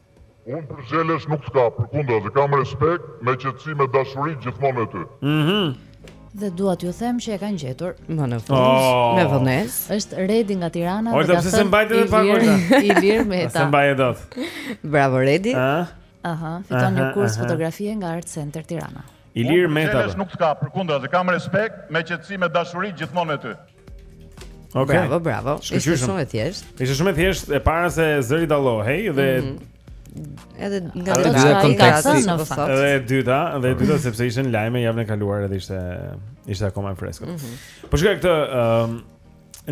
Unë për xhelez nuk të kam, përkundrazi, e kam respekt, me qetësi, me dashuri gjithmonë me ty. Mhm. Dhe dua t'ju them që e kanë gjetur. Më në fund, oh. me vonesë. Është Redi nga Tirana. Ojta, pse s'e mbajte dhe pak ojta? Ilir Meta. S'e mbaj dot. Bravo, Redi. Aha, fiton një kurs fotografie nga Art Center Tirana. Ilir Meta. Nuk të kam, përkundrazi, e kam respekt, me qetësi, me dashuri, gjithmonë me ty. Okay. Bravo, bravo. Ishte shumë e thjeshtë. Ishte shumë e thjeshtë e para se zëri dallohej dhe mm -hmm. Edhe nga ato që ai ka thënë në fakt. Edhe e dyta, edhe e dyta mhm. sepse ishin lajme javën e kaluar edhe ishte ishte akoma e freskët. Mm -hmm. Po shikoj këtë ëm um,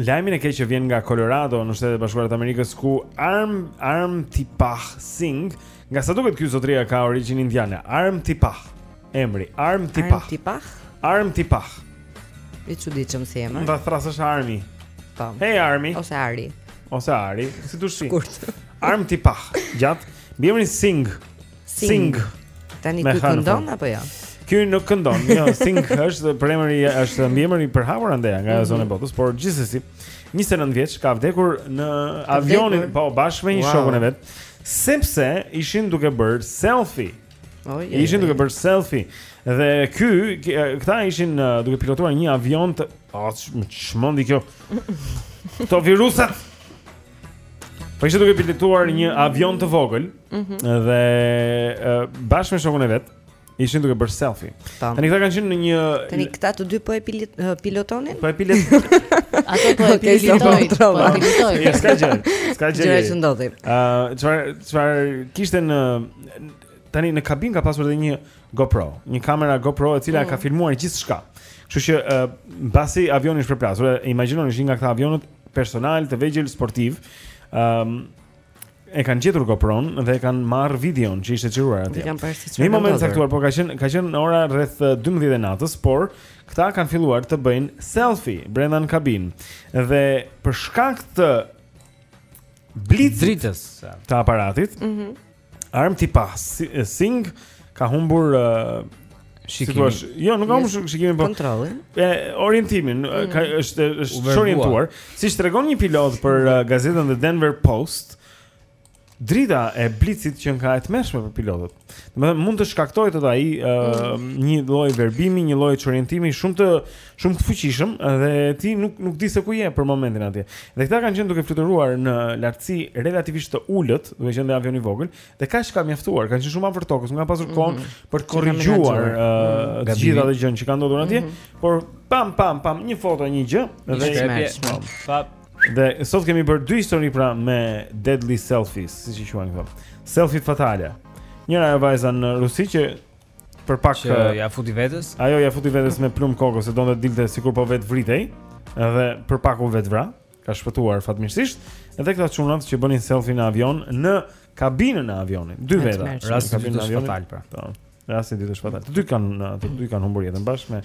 lajmin e keq që vjen nga Colorado në Shtetet e Bashkuara të Amerikës ku Arm Arm Tipah Singh, nga sa duket ky zotria ka origjinë indiane, Arm Tipah. Emri Arm Tipah. Arm Tipah. Arm Tipah. I çuditshëm si emër. Do ta thërrasësh Armi. Po. Hey Armi. Ose Ari. Ose Ari, si dush ti. Shkurt. Arm Tipah. Gjatë. Mbiemri Sing. Sing. Tani ky këndon apo jo? Ky nuk këndon. Jo, Sing është mbiemri është mbiemër i përhapur andej nga mhm. zona e botës, por gjithsesi 29 vjeç ka vdekur në avionin, po bashkë me një shokun e vet, sepse ishin duke bërë selfie. Oh, yeah, ishin duke bërë selfie dhe ky këta ishin uh, duke pilotuar një avion të oh, ç'më mbyti kjo. Këto virusat. Po ishte duke pilotuar një avion të vogël mm -hmm. dhe uh, bashkë me shokun e vet ishin duke bërë selfie. Tani këta kanë qenë në një Tani këta të dy po e uh, pilotonin? Po e pilet. Ato po e pilotojnë. Po e pilotojnë. Ja s'ka gjë. S'ka gjë. Gjëra që ndodhin. Ëh, uh, çfarë çfarë kishte në tani në kabinë ka pasur edhe një GoPro, një kamera GoPro e cila mm. ka filmuar gjithçka. Kështu që uh, mbasi avioni është përplasur, imagjinoni ishin nga këta avionët personalë të vegjël sportivë, ëm um, e kanë gjetur GoPro-n dhe e kanë marrë videon që ishte xhiruar atje. Në një moment të caktuar, po ka qenë ka qenë ora rreth 12 e natës, por këta kanë filluar të bëjnë selfie brenda në kabinë dhe për shkak të blic dritës të aparatit, mm -hmm Amritpal Singh ka humbur uh, shikimin. Si jo, nuk ka humbur shikimin, po kontrollin. E orientimin mm. ka është është çorientuar. Siç tregon një pilot për uh, gazetën The Denver Post, drita e blicit qenka e tmerrshme për pilotët. Domethënë mund të shkaktojë ato ai uh, mm. një lloj verbimi, një lloj çorientimi shumë të shumë të fuqishëm dhe ti nuk nuk di se ku je për momentin atje. Dhe këta kanë qenë duke fluturuar në lartësi relativisht të ulët, duke qenë avion i vogël, dhe kaq ka mjaftuar, kanë qenë shumë afër tokës, nuk kanë pasur kohë mm -hmm. për të korrigjuar mm -hmm. uh, gjithë ato gjëra që kanë ndodhur atje, mm -hmm. por pam pam pam një foto një gjë dhe pam. Dhe sot kemi bërë dy histori pra me deadly selfies, siç i quajnë këto. Selfie fatale. Njëra e vajza në Rusi që për pak që eh, ia futi vetes. Ajo ia futi vetes me plumb kokës se donte dilte sikur po vetëvritej, edhe për pak u vetëvra, ka shpëtuar fatmirësisht. Edhe këta çunat që bënin selfie në avion në kabinën e avionit, dy veta, rasti i dytë fatal pra. Po. Rasti i dytë është fatal. Të dy kanë, të dy kanë humbur jetën bashkë me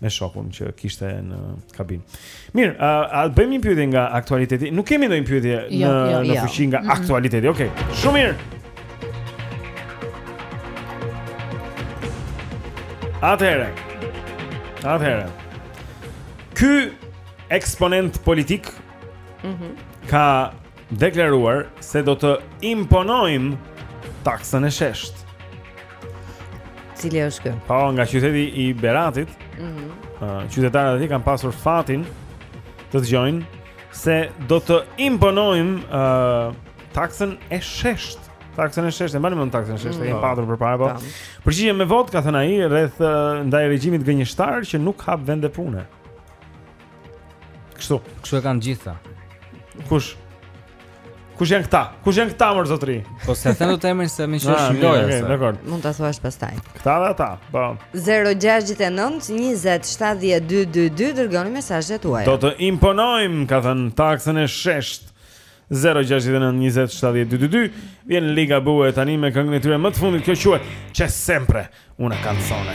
me shokun që kishte në kabinë. Mirë, a, a bëjmë një pyetje nga aktualiteti? Nuk kemi ndonjë pyetje jo, në jo, në jo. fuqi nga mm -hmm. aktualiteti. Okej. Okay. Shumë mirë. Atëherë. Atëherë. Ky eksponent politik mm -hmm. ka deklaruar se do të imponojmë taksën e sheshtë. Cili është ky? Po, nga qyteti i Beratit, mm -hmm. uh, qytetarët atje kanë pasur fatin të dëgjojnë se do të imponojmë uh, taksën e sheshtë. Taksën e sheshtë, e mbani mend taksën e sheshtë, mm -hmm. e kemë po. patur përpara, po. po. Përgjigje me votë, ka thënë ai, rreth uh, ndaj regjimit gënjeshtar që nuk hap vende pune. Kështu. Kështu e kanë të gjithë. Kush? Kush janë këta? Kush janë këta mor zotri? Po s'e them dot emrin se më prish ah, lojën. Okej, dakor. Mund ta thuash pastaj. Këta dhe ata. Po. 069 20 70 222 dërgoni mesazhet tuaja. Do të imponojmë, ka thënë taksën e sheshtë. 069 20 70 222 vjen Ligabue tani me këngën e tyre më të fundit kjo quhet C'è sempre una canzone.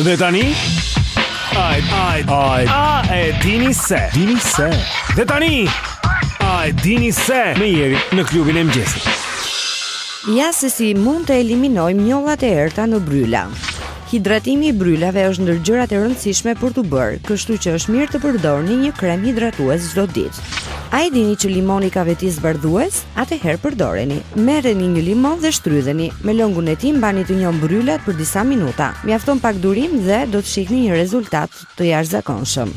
Dhe tani Ai ai ai a e dini se dini se Dhe tani a e dini se me Jerin në klubin e mëngjesit Ja se si mund të eliminojmë njollat e errta në bryla Hidratimi i brylave është ndër gjërat e rëndësishme për t'u bërë, kështu që është mirë të përdorni një krem hidratues çdo ditë. A e dini që limoni ka veti zbardhuese? Atëherë përdoreni, merreni një limon dhe shtrydheni. Me lëngun e tij mbani të njomë brylat për disa minuta. Mjafton pak durim dhe do të shihni një rezultat të jashtëzakonshëm.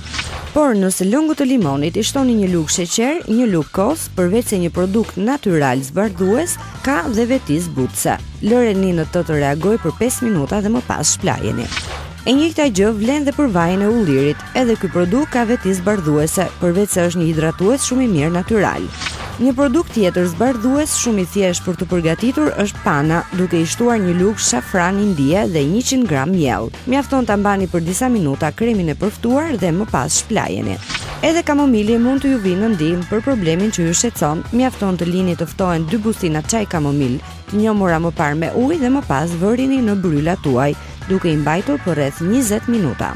Por nëse lëngut të limonit i shtoni një lugë sheqer, një lugë kos, përveçse një produkt natyral zbardhues, ka dhe veti zbutëse. Lëreni në të të reagojë për pesë minuta dhe më pas shplajeni. E njëjta gjë vlen dhe për vajin e ullirit. Edhe ky produkt ka veti zbardhuese, përveç se është një hidratues shumë i mirë natyral. Një produkt tjetër zbardhues shumë i thjeshtë për t'u përgatitur është pana, duke i shtuar një lugë shafran indie dhe 100 gram miell. Mjafton ta mbani për disa minuta kremin e përftuar dhe më pas shplajeni. Edhe kamomili mund të ju vijë në ndihmë për problemin që ju shqetëson. Mjafton të lini të ftohen dy bustina çaj kamomil, të njomura më parë me ujë dhe më pas vërini në brylat tuaj, duke i mbajtur për rreth 20 minuta.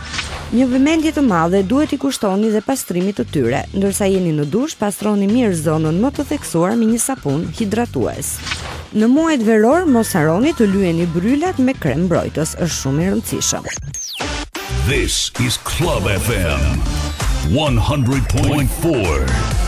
Një vëmendje të madhe duhet t'i kushtoni dhe pastrimit të tyre. Ndërsa jeni në dush, pastroni mirë zonën më të theksuar me një sapun hidratues. Në muajt veror mos harroni të lyeni brylat me krem mbrojtës, është shumë i rëndësishëm. This is Club FM 100.4.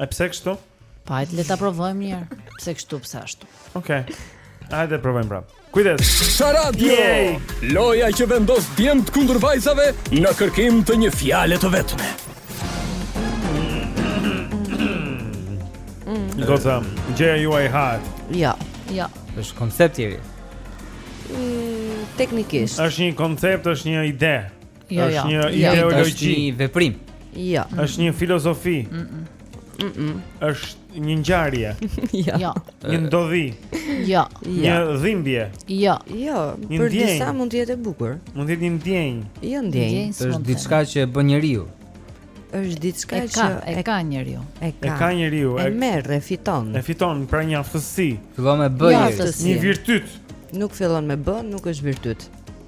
E pse kështu? Po hajde le ta provojmë një herë. Pse kështu, pse ashtu? Okej. Okay. Hajde provojmë prap. Kujdes. Sharadio. Yay! Loja që vendos djemtë kundër vajzave në kërkim të një fjale të vetme. Mm. Goza, gjëja juaj hard. Jo. Jo. Është koncept i ri. Mm, teknikisht. Është një koncept, është një ide. Jo, është jo. një jo, ideologji. Është një veprim. Jo. Është një filozofi. Mm -mm. Mm -mm. Është një ngjarje. jo. jo. Një ndodhi. Jo. Një jo. dhimbje. Jo. Jo, një për ndjenjë. disa mund të jetë e bukur. Mund të jetë një ndjenjë. Jo ndjenjë. Është diçka që e bën njeriu. Është diçka që e ka njeriu. E ka. E ka njeriu. E merr, e fiton. E fiton pra një aftësi. Fillon me bë. Një virtyt. Nuk fillon me bë, nuk është virtyt.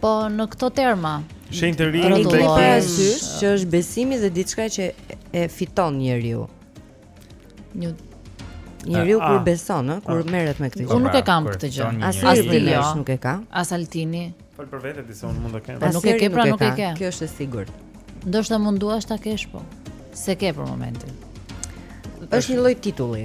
Po në këto terma. Shenjtërim do të thotë që është besimi dhe diçka që e fiton njeriu. Një njeriu kur beson, ë, kur merret me këtë gjë. Unë nuk e kam këtë gjë. As ti jo. nuk e ka. As Altini. Fol për vete se unë mund të kem. Po nuk e ke pra nuk e ke. Kjo është e sigurt. Ndoshta mund edhe ta kesh po. S'e ke për momentin. Është një lloj titulli.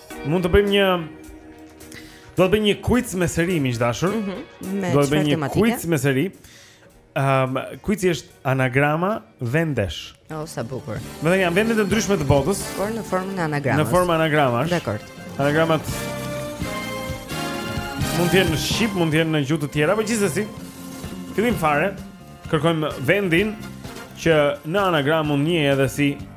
Mund të bëjmë një Do të bëjmë një quiz me sërish miq të dashur. Mm -hmm. Me Do të bëjmë një quiz me seri. Ehm, um, quiz është anagrama vendesh. Oh, sa bukur. Domethënë janë vende të ndryshme të botës, por në formën e anagramës. Në formën e anagramash. Dakor. Anagramat mund të jenë në shqip, mund të jenë në gjuhë të tjera, por gjithsesi fillim fare kërkojmë vendin që në anagram mund një edhe si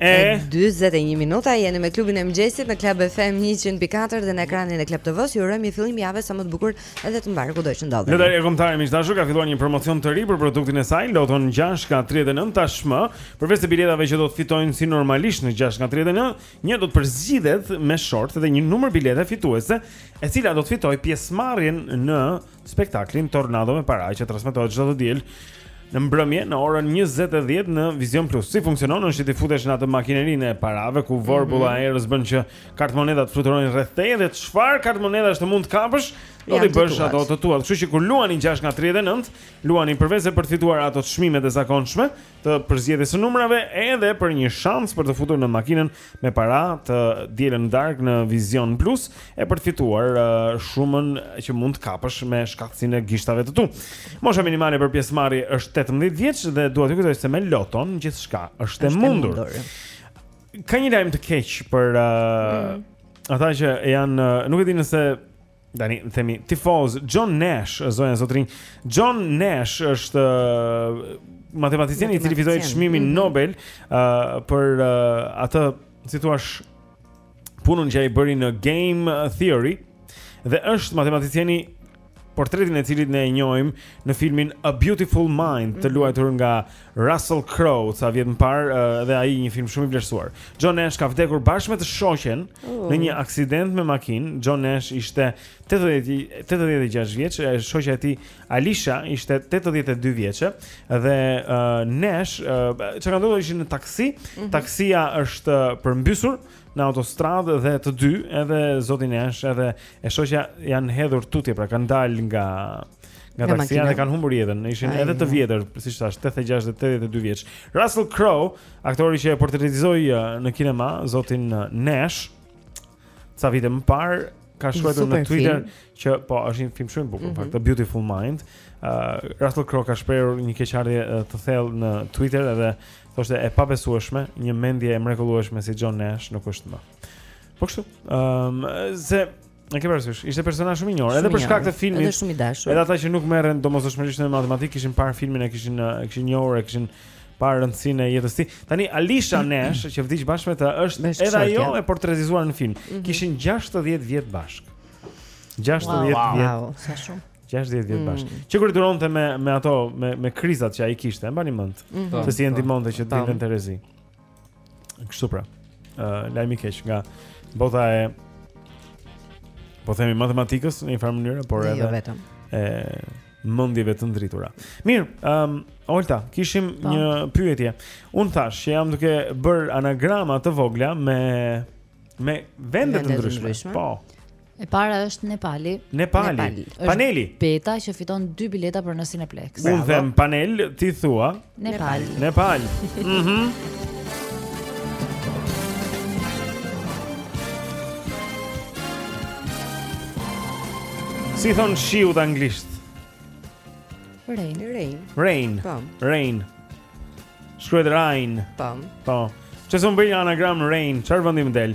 E 21 minuta jeni me klubin e mëngjesit në Club FM 104 dhe në ekranin e Club TV-s. Ju urojmë një fillim jave sa më të bukur edhe të mbarë kudo që ndodheni. Lotaria Kombëtare miq të dashur ka filluar një promocion të ri për produktin e saj Loton 6 nga 39 tashmë. Përveç se biletave që do të fitojnë si normalisht në 6 nga 39, një do të përzgjidhet me short dhe një numër bilete fituese, e cila do të fitojë pjesëmarrjen në spektaklin Tornado me para që transmetohet çdo të diel në mbrëmje në orën 20:10 në Vision Plus. Si funksionon është që ti futesh në atë makinerinë e parave ku vorbulla e mm -hmm. erës bën që kartmonedhat fluturojnë rreth teje dhe çfarë kartmonedhash të mund të kapësh, do t'i bësh ato të tuat. Kështu që kur luani 6 nga 39, luani përveç se për të fituar ato çmimet e zakonshme, të përzgjedhjes së numrave edhe për një shans për t'u futur në makinën me para të dielën darkë në Vision Plus e për të fituar uh, shumën që mund të kapësh me shkathtësinë e gishtave të tu. Mosha minimale për pjesëmarrje është 18 vjeç dhe dua t'ju kujtoj se me loton gjithçka është e mundur. mundur. Ka një lajm të keq për uh, mm. ata që janë uh, nuk e di nëse Ta themi tifozë John Nash, zonja zotërinj. John Nash është uh, matematicieni i cili fitoi çmimin mm -hmm. Nobel uh, për uh, atë, si thua, punën që ai bëri në game theory dhe është matematicieni portretin e cilit ne e njohim në filmin A Beautiful Mind, të mhm. luajtur nga Russell Crowe ca vjet më parë eh, dhe ai një film shumë i vlerësuar. John Nash ka vdekur bashkë me të shoqen oh. në një aksident me makinë. John Nash ishte 80 86 vjeç, shoqja e tij Alisha ishte 82 vjeçe dhe uh, Nash eh, çka uh, ka ndodhur ishin në taksi. Mm -hmm. Taksia është përmbysur në autostradë dhe të dy, edhe zoti Nesh, edhe e shoqja janë hedhur tutje, pra kanë dalë nga nga taksia dhe kanë humbur jetën. Ishin edhe të vjetër, siç thashë, 86 dhe 82 vjeç. Russell Crowe, aktori që e portretizoi uh, në kinema zotin uh, Nesh, ca vite më parë, ka shkruar në Twitter që po është një film shumë i bukur, mm -hmm. në fakt, A Beautiful Mind. Uh, Russell Crowe ka shprehur një keqardhje uh, të thellë në Twitter edhe thoshte e pabesueshme, një mendje e mrekullueshme si John Nash nuk është më. Po kështu, um, se e ke parasysh, ishte personazh shumë i njohur, edhe për shkak të filmit. Edhe shumë i dashur. Edhe ata që nuk merren domosdoshmërisht me matematikë kishin parë filmin e kishin kishin njohur e kishin pa rëndësinë e jetës së tij. Tani Alisha Nesh që vdiq bashkë me të është edhe ajo e portretizuar në film. Mhm. Kishin 60 vjet bashkë. 60 vjet. Wow, sa shumë. 60 vjet bashkë. Mm. Që kur e duronte me me ato me me krizat që ai kishte, e mbani mend. Mhm. Se si e ndihmonte që të dilte. Terezi. Kështu pra. Ë uh, lajm i keq nga bota e po themi matematikës në një farë mënyrë, por jo edhe jo vetëm. e mendjeve të ndritura. Mirë, ëm um, Olta, kishim një pyetje. Unë thashë që jam duke bërë anagrama të vogla me me vende të ndryshme. Po. E para është Nepali. Nepali. Nepali. Paneli. Beta që fiton dy bileta për në Cineplex. Unë them panel, ti thua Nepal. Nepal. Mhm. Mm si i thonë shiut anglisht? Rain. Rain. Rain. Po. Rain. Shkruhet rain. Po. Po. Që t'i bëj anagram rain, çfarë vendi më del?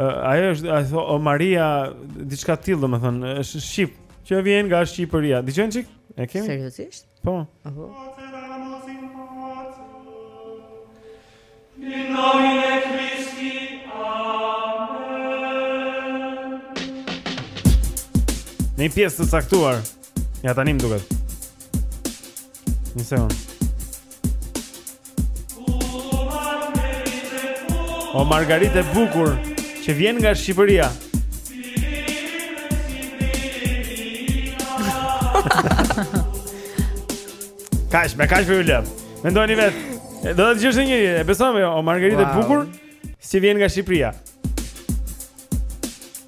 Ajo është, Ave Maria, diçka të tillë, domethënë, është shqip, që vjen nga Shqipëria. Dëgjojmë një çik? E kemi? Seriozisht? Po. Apo. In nomine Christi. Amen. Në një pjesë të caktuar. Ja tani më duket. Një sekond. O margaritë e bukur që vjen nga Shqipëria. Kaq, me kaq vjen lëp. Mendoni vetë. Do të dëgjosh një, e besoj me jo, o margaritë e bukur që vjen nga Shqipëria.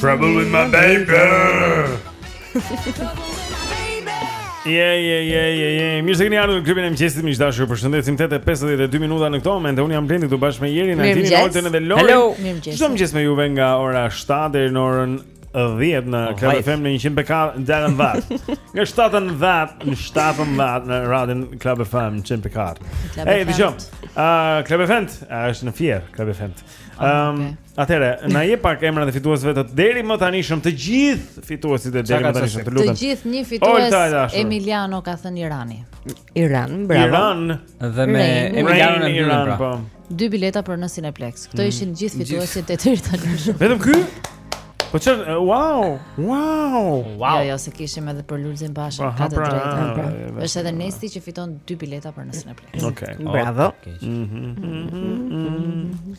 Trouble with my baby. Yeah, yeah, yeah, yeah, yeah. Mirë se keni ardhur në klubin e mëngjesit, miq të dashur. Përshëndetje 8:52 minuta në këto momente. Unë jam Blendi këtu bashkë me Jerin, Antin, Oltën dhe Lorin. Hello, mirëmëngjes. Çdo mëngjes me juve nga ora 7 deri në orën 10 në oh, Club FM në 104 deri në Vat. Nga 7 në Vat, në 7 në Vat në radion Club FM në 104. Ej, dëgjoj. Ë Club FM është në Fier, Club FM. Ah, Ëm, um, atëherë, na jep pak emrat e fituesve të deri më tanishëm të gjithë fituesit e deri më tanishëm të lutem. Të gjithë një fitues Emiliano ka thënë Irani. Iran, bravo. Iran dhe me Emiliano në Iran, pra. po. Dy bileta për në Cineplex. Këto mm. ishin gjithë fituesit e deri tani. Vetëm ky? Po çon, wow, wow. Wow. Jo, jo, se kishim edhe për Lulzim Bashën, ka të drejtë. Pra. Është edhe Nesti që fiton dy bileta për në Cineplex. Okej. Bravo. Mhm. mhm, mhm, mhm.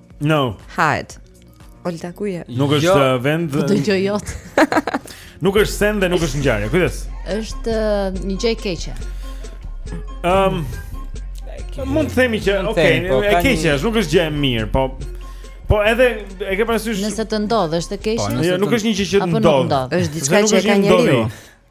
No. Hahet. Olta ku je? Nuk është jo. vend. Po të dëgjoj. nuk është send dhe nuk është ngjarje. Kujdes. Është një gjë e keqe. Ëm um, Mund të themi që, ok, po, e keqe, nuk është gjë e mirë, po Po edhe e ke parasysh Nëse të ndodh është e keqe. Po, jo, nuk është një gjë që të ndodh. Është diçka që ka njeriu.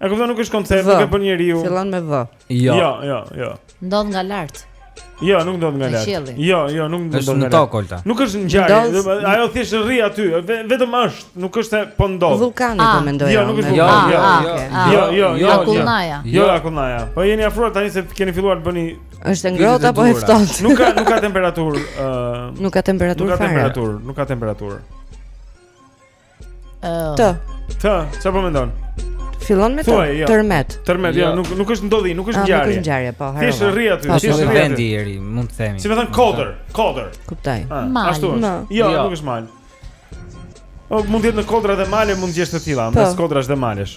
A kupton nuk është koncept, nuk e bën njeriu. Fillon me V. Jo. Jo, jo, jo. Ndodh nga lart. Jo, nuk ndodh nga lart. Jo, jo, nuk ndodh nga lart. Është në Nuk është ngjarje, ajo thjesht rri aty, vetëm është, nuk është se po ndodh. Vulkani po mendoj. Jo, nuk është. Jo, jo, jo. Jo, jo, jo. Akullnaja. Jo, akullnaja. Po jeni afruar tani se keni filluar të bëni Është ngrohtë apo e ftohtë? Nuk ka nuk ka temperaturë, ë Nuk ka temperaturë. Nuk ka temperaturë, nuk ka temperaturë. Të. Të, çfarë po mendon? Fillon me të, jo. tërmet. Tërmet, jo, jo, nuk nuk është ndodhi, nuk është ah, ngjarje. Nuk është ngjarje, po, harrova. Ti rri aty, ti rri vendi rri, mund të themi. Domethënë kodër, kodër. Kuptoj. Ah, ashtu është. Jo, jo, nuk është mal. O mund të jetë në kodra dhe male, mund të gjesh të tilla, po. mes kodrash dhe malesh.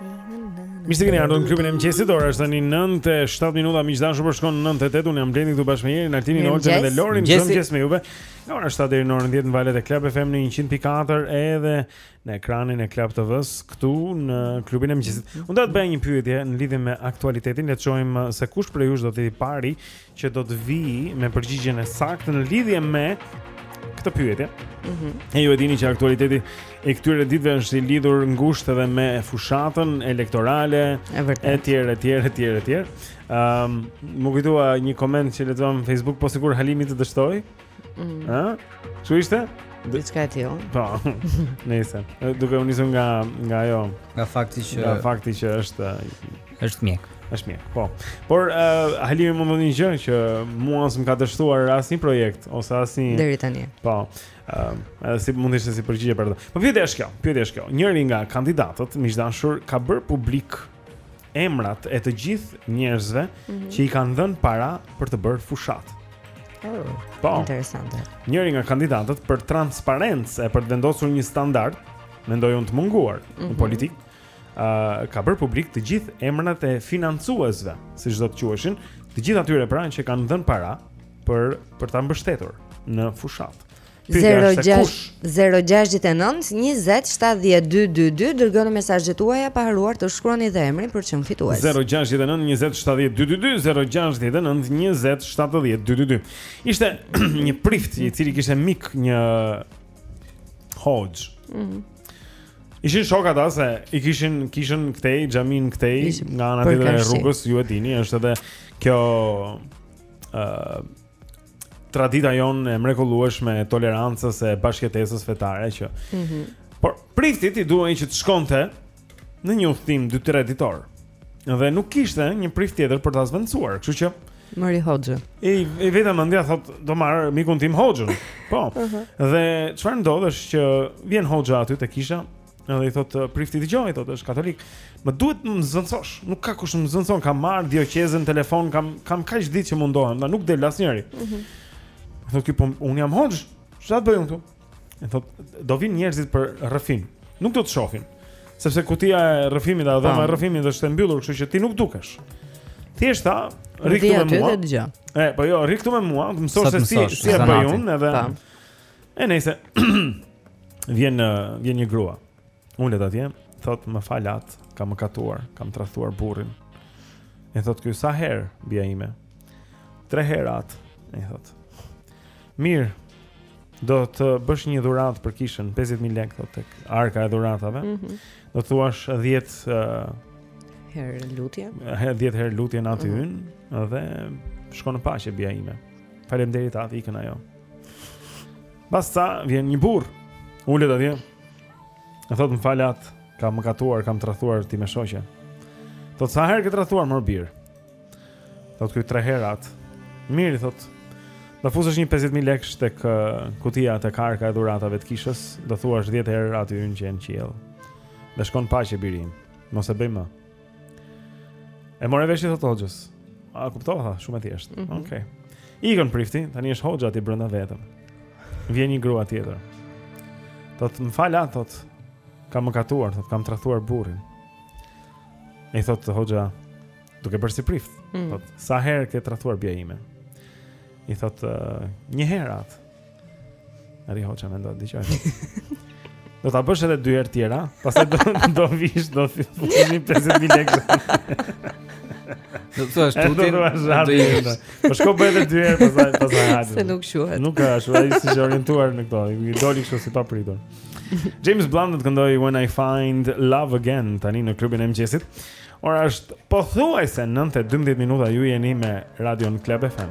Mirë se keni ardhur në klubin e mëngjesit Ora është tani 9 e 7 minuta Miq të dashur po shkon 9 e 8 Unë jam Blendi këtu bashkë me Jerin Artinin Oltën dhe Lorin Çdo mëngjes me ju ne Nga ora 7 deri në orën 10 në valët e Club FM në 100.4 Edhe në ekranin e Club TV-së Këtu në klubin e mëngjesit Unë do të bëj një pyetje në lidhje me aktualitetin Le të shohim uh, se kush prej jush do të jetë i pari që do të vijë me përgjigjen e saktë në lidhje me këtë pyetje. Ëh. Mm e ju e dini që aktualiteti i këtyre ditëve është i lidhur ngushtë edhe me fushatën elektorale etj etj etj etj. Ëm, um, më kujtua një koment që lexova në Facebook, po sikur Halimi të dështojë. Mm. Ë? Ç'ishte? Diçka e tillë. Po. Nëse, duke u nisur nga nga ajo, nga fakti që nga fakti që është është mjek. Është mjek. Po. Por uh, Halimi ua thotë një gjë që mua s'më ka dështuar asnjë projekt ose asnjë deri tani. Po. Ëm, uh, si mund të ishte si përgjigje për atë. Po pyetja është kjo, pyetja është kjo. Njëri nga kandidatët miq të dashur ka bërë publik emrat e të gjithë njerëzve mm -hmm. që i kanë dhënë para për të bërë fushatë. Oh, po. Interesante. Njëri nga kandidatët për transparencë e për të vendosur një standard, mendoj unë të munguar mm -hmm. në mhm. politikë, uh, ka bërë publik të gjithë emrat e financuesve, siç do të quheshin, të gjithë atyre pra që kanë dhënë para për për ta mbështetur në fushatë. 069 20 70 222 Dërgoni mesazhet tuaja pa harruar të shkruani dhe emrin për të qenë fitues 069 20 70 222 069 20 70 222 Ishte një prift i cili kishte mik një hoxhë mm -hmm. Ishin shokë ata se i kishin kishën këtej, xhaminë këtej, nga ana tjetër e rrugës, ju e dini, është edhe kjo ë uh, tradita jonë e mrekullueshme e tolerancës e bashkëjetesës fetare që. Mhm. Mm por priftit i duhej që të shkonte në një udhëtim 2-3 ditor. Dhe nuk kishte një prift tjetër për ta zëvendësuar, kështu që mori hoxhën. I, i vete mendja thotë do marr mikun tim hoxhën. Po. Uh -huh. Dhe çfarë ndodh është që vjen hoxha aty te kisha Edhe i thotë prifti dëgjo i thotë është katolik. Më duhet të më zëvendësosh. Nuk ka kush të më zëvendësojë, kam marrë dioqezën telefon, kam kam kaq ditë që mundohem, nuk del asnjëri. Mhm. I thotë ky po unë jam hoxhë. Çfarë bëj unë këtu? I thotë do vijnë njerëzit për rrëfim. Nuk do të shohin. Sepse kutia e rrëfimit apo dhoma e rrëfimit është e mbyllur, kështu që ti nuk dukesh. Thjesht ta rri këtu me mua. E, po jo, rri këtu me mua, të mësosh se si si e bëj unë edhe. Tam. E nejse vjen vjen një grua. Ulet atje, thotë më fal atë, kam mëkatuar, kam tradhtuar burrin. I thotë ky sa herë bija ime? Tre herë atë, i thotë. Mirë. Do të bësh një dhuratë për kishën 50000 lekë thotë tek arka e dhuratave. Mm -hmm. Do të thuash 10 uh, herë lutje. 10 herë lutje Ati ynë mm -hmm. dhe shko në paqe bija ime. Faleminderit atë ikën ajo. Pastaj vjen një burrë. Ulet atje. I thotë më fal atë, kam mëkatuar, kam tradhtuar time shoqe. Thotë sa herë ke tradhtuar mor bir? Thotë ky tre herë atë. Mirë thotë. Do fusësh një 50000 lekësh tek kutia tek arka e dhuratave të kishës, do thuash 10 herë Ati ynë që je në qiell. Dhe shko në paqe biri im. Mos e bëj më. E more vesh i thotë hoxhës. E kuptova, shumë e thjeshtë. Mm -hmm. Okej. Okay. Ikën prifti, tani është hoxha aty brenda vetëm. Vjen një grua tjetër. Thotë, më fal atë, thotë, kam mëkatuar, thotë, kam tradhtuar burrin. I thotë hoxha, duke bërë si prift. Mm. Thotë, sa herë ke tradhtuar bija ime? I thotë, uh, një herë atë. A rri hoxha mendon, dëgjo e do ta bësh edhe dy herë tjera, pastaj do do vish do të filloni 50000 lekë. Do të thuash lutjen, do i jesh. Po shko bëj edhe dy herë pastaj pastaj hajde. Se nuk shuhet. Nuk ka ashtu, ai s'është orientuar në këto, i doli kështu si papritur. James Blunt do të këndojë When I Find Love Again tani në klubin e mëngjesit. Ora është pothuajse 9:12 minuta ju jeni me Radio Club FM.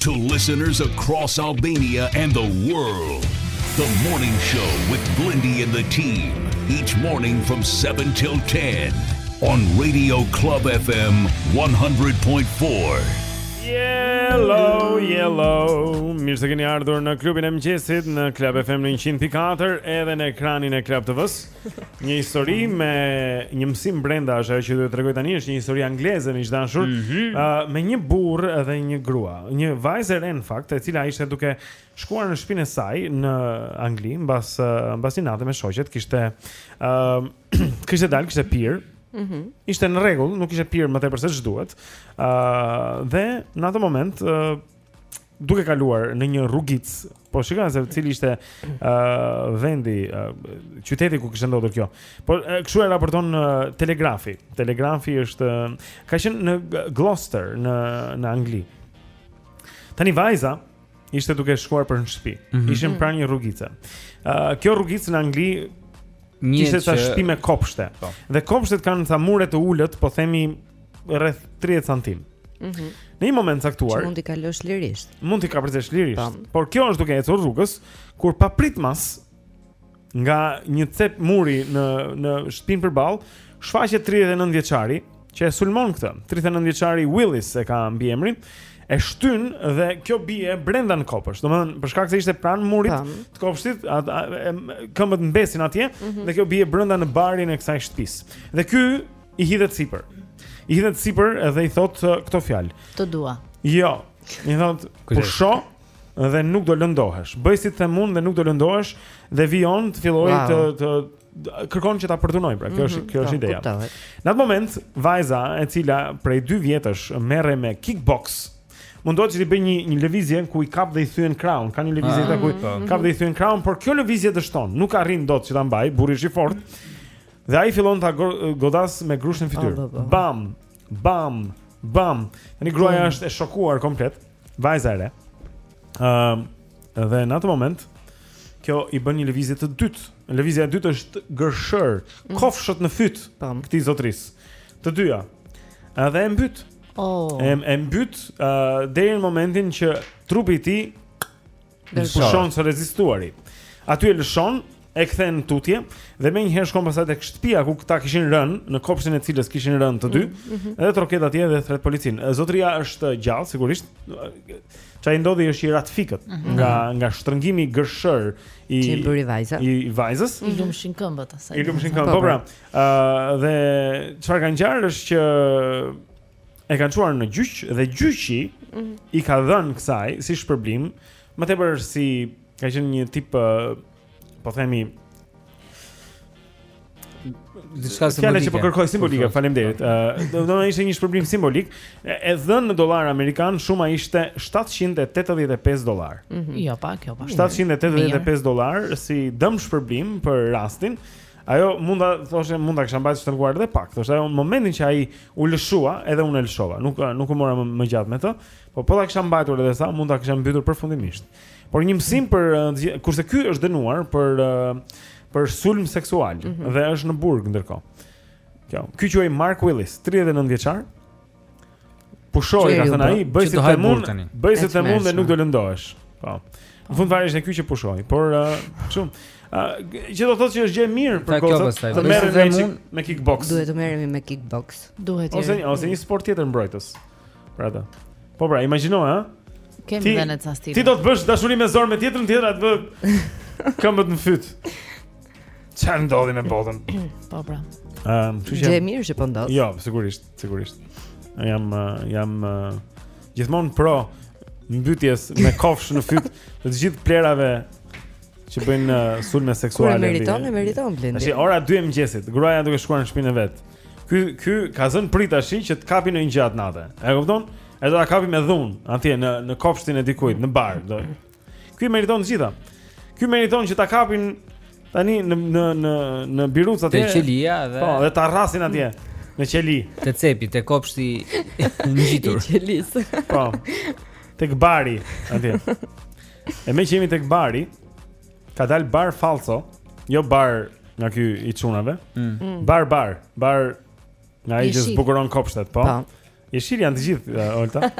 To listeners across Albania and the world, the morning show with Blendi and the team, each morning from 7 till 10 on Radio Club FM 100.4. Hello, hello. Mirë se keni ardhur në klubin e mëngjesit në Club FM në 100.4 edhe në ekranin e Club TV-s. Një histori me një mësim brenda është ajo që do të tregoj tani, është një histori angleze me dashuri, mm -hmm. uh, me një burrë dhe një grua. Një vajzë e re në fakt, e cila ishte duke shkuar në shtëpinë e saj në Angli, mbas mbas një nate me shoqet, kishte ë uh, kishte dalë, kishte pirë. Mm -hmm. Ishte në rregull, nuk kishte pirë më tepër se ç'duhet. ë uh, dhe në atë moment ë uh, duke kaluar në një rrugicë, po shikoj se cili ishte ë uh, vendi, uh, qyteti ku kishte ndodhur kjo. Po uh, kshu e raporton uh, Telegrafi. Telegrafi është uh, ka qenë në Gloucester në në Angli. Tani vajza ishte duke shkuar për në shtëpi. Mm -hmm. Ishin pranë një rrugice. Ë uh, kjo rrugicë në Angli kishte që... ca shtëpi me kopshte. Po. Dhe kopshtet kanë ca mure të ulët, po themi rreth 30 santim. Mhm. Mm në një moment të caktuar. Mund t'i kalosh lirisht. Mund t'i kapërcesh lirisht. Tam. Po. Por kjo është duke ecur rrugës kur papritmas nga një cep muri në në shtëpinë përballë, shfaqet 39 vjeçari që e sulmon këtë. 39 vjeçari Willis e ka mbiemrin e shtyn dhe kjo bie brenda në kopsht. Domethënë, për shkak se ishte pranë murit Tam. të kopshtit, at- a- e- e- këmbët mbesin atje mm -hmm. dhe kjo bie brenda në barin e kësaj shtëpisë. Dhe ky i hidhet sipër. I hidhet sipër dhe i thotë uh, këto fjalë. Të dua. Jo. I thotë pusho dhe nuk do lëndohesh. Bëj si të them unë dhe nuk do lëndohesh dhe vijon të fillojë wow. të të kërkon që ta përdhunojë, pra kjo është mm -hmm, kjo është po, ideja. Në atë moment, vajza e cila prej 2 vjetësh merre me kickbox mundohet që të bëjë një një lëvizje ku i kap dhe i thyen krahun, ka një lëvizje ah, ku i kap dhe i thyen krahun, por kjo lëvizje dështon, nuk arrin dot që ta mbajë, burri është i fortë. Dhe ai fillon ta godasë me grusht në fytyrë. Po, po, po. Bam, bam, bam. Tani gruaja është e shokuar komplet. Vajza e re. Ëm uh, dhe në atë moment kjo i bën një lëvizje të dytë. Lëvizja e dytë është gërshërë, mm. kofshët në fyt këtij zotërisë. Të dyja. Edhe e mbyt. Oh. E, e mbyt uh, deri në momentin që trupi i ti tij Pushon së rezistuari. Aty e lëshon, e kthen tutje dhe menjëherë shkon pastaj tek shtëpia ku këta kishin rënë, në kopshtin e së cilës kishin rënë të dy, mm -hmm. edhe troket atje dhe thërret policinë. Zotëria është gjallë sigurisht. Ça i ndodhi është që i ra të fikët mm -hmm. nga nga shtrëngimi gërshërë që i bëri vajza. I vajzës. I lumshin këmbët asaj. I lumshin këmbët, po pra. Ëh dhe çfarë ka ngjarë është që e kanë çuar në gjyq dhe gjyqi mm -hmm. i ka dhënë kësaj si shpërblim, më tepër se ka qenë një tip po themi diçka simbolike. Fjala që po kërkoj simbolike, faleminderit. Ëh, do të ishte një shpërblim simbolik, e dhënë në dollarë amerikanë, shuma ishte 785 dollarë. Mhm. Jo pak, jo pak. 785 dollarë si dëmshpërblim për rastin. Ajo mund ta, thoshte, mund ta kisha mbajtur shtrënguar edhe pak. Thoshte ajo në momentin që ai U lëshua, edhe unë e lëshova. Nuk nuk u mora më, më gjatë me të, po po ta kisha mbajtur edhe ca, mund ta kisha mbytur përfundimisht. Por një mësim për kurse ky është dënuar për për sulm seksual mm -hmm. dhe është në burg ndërkohë. Kjo, ky quhej Mark Willis, 39 vjeçar. Pusho, i ka thënë ai, bëj si të mund, bëj si të mund dhe nuk do lëndohesh. Po. Në fund fare ishte ky që pushoi, por kështu. Ë, që do thotë që është gjë e mirë për gocat. Të merremi me kickbox. Duhet të merremi me kickbox. Duhet. Ose një, ose një sport tjetër mbrojtës. Pra atë. Po pra, imagjino, ha? Kemi vënë ca stil. Ti do të bësh dashuri me zor me tjetrën, tjetra të bë këmbët në fyt. Çfarë ndodhi me botën? Po pra. Ëm, um, çu jam. Gjë mirë që po ndodh. Jo, sigurisht, sigurisht. Jam jam Gjithmonë pro mbytjes me kofshë në fyt të të gjithë plehrave që bëjnë uh, sulme seksuale. Kur e meriton, e meriton Blendi. Tash ora 2 e mëngjesit, gruaja duke shkuar në shpinën e vet. Ky ky ka zënë pritë tash që të kapi në një gjysmë nate. E kupton? E do ta kapi me dhunë atje në në kopshtin e dikujt, në bar, do. Ky i meriton të gjitha. Ky meriton që ta kapin tani në në në në birucë atje. Te qelia dhe Po, dhe ta rrasin atje në qeli. Te cepi, te kopshti ngjitur. Të qelisë. Po. Tek bari atje. E meqë jemi tek bari, ka dalë bar fallco, jo bar nga ky i çunave. Mm. mm. Bar bar, bar Nga ai që zbukuron kopshtet, po. Po. Jeshil janë të gjithë, uh, Olta.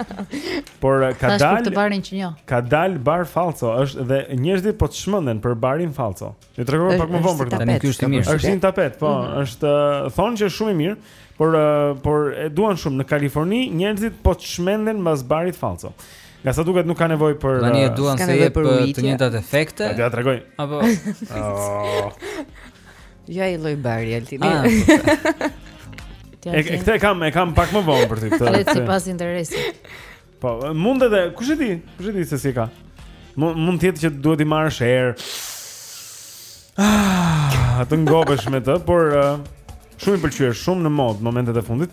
Por uh, ka dalë të barin që njo. Ka dalë bar fallco, është dhe njerëzit po çmenden për barin fallco. Jua tregoj pak më vonë për këtë. Tani ky është i mirë. Është një tapet, po, mhm. është uh, thonë që është shumë i mirë, por por e duan shumë në Kaliforni, njerëzit po çmenden mbas barit fallco. Nga sa duket nuk ka nevojë për Tani e duan se jep të njëjtat efekte. Jua tregoj. Apo. Oh. Jo ai lloj bari Altin. Ah, po, e këtë e kam, e kam pak më vonë për ty këtë. Le të pas interesit. Po, mund edhe, kush e di? Kush e di se si ka? Mund të jetë që duhet t'i marrësh erë. Ah, të ngopesh me të, por uh, shumë i pëlqyer, shumë në modë momentet e fundit.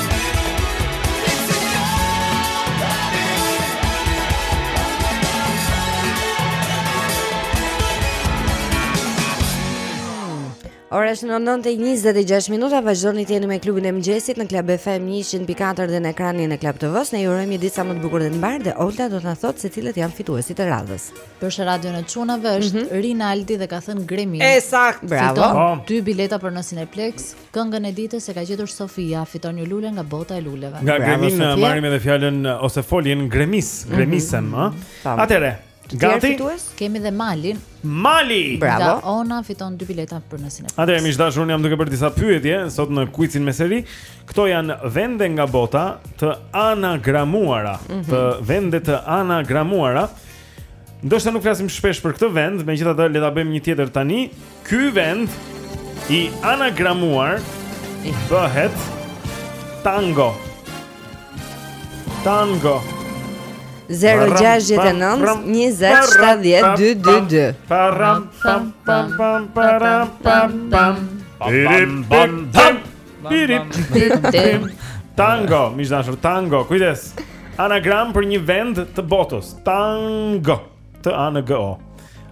Ora është në 9:26 minuta, vazhdoni të jeni me klubin e mëngjesit në Club FM 104 dhe në ekranin e Club TV-s. Ne ju urojmë një ditë sa më të bukur dhe të mbarë dhe Olta do të na thotë se cilët janë fituesit e radhës. Për sharadën e çunave është mm -hmm. Rinaldi dhe ka thënë Gremi. E saktë, bravo. Fiton po. dy bileta për në Cineplex, Këngën e ditës e ka gjetur Sofia, fiton një lule nga bota e luleve. Nga Gremi ne marrim edhe fjalën ose foljen gremis, mhm. gremisem, mm -hmm. Atëherë, gati? Kemi dhe Malin. Mali! Bravo. Nga ona fiton dy bileta për në Cineplex. Atëherë, miq të dashur unë jam duke bërë disa pyetje, sot në kuicin me seri. Këto janë vende nga bota të anagramuara, mm -hmm. të vende të anagramuara. Ndoshta nuk flasim shpesh për këtë vend, megjithatë le ta bëjmë një tjetër tani. Ky vend i anagramuar bëhet tango. Tango. 0-6-9-20-7-10-2-2-2 Tango, miq të dashur, tango, kujdes Anagram për një vend të botës Tango T A N G O.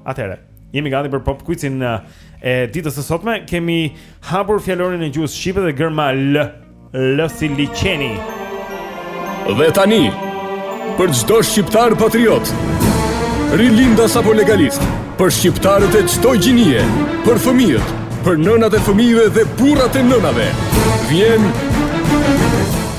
Atëherë, jemi gati për pop quizin e ditës së sotme. Kemi hapur fjalorin e gjuhës shqipe dhe gërma L, L si liqeni. Dhe tani, për çdo shqiptar patriot, rilindas apo legalist, për shqiptarët e çdo gjinie, për fëmijët, për nënat e fëmijëve dhe burrat e nënave, vjen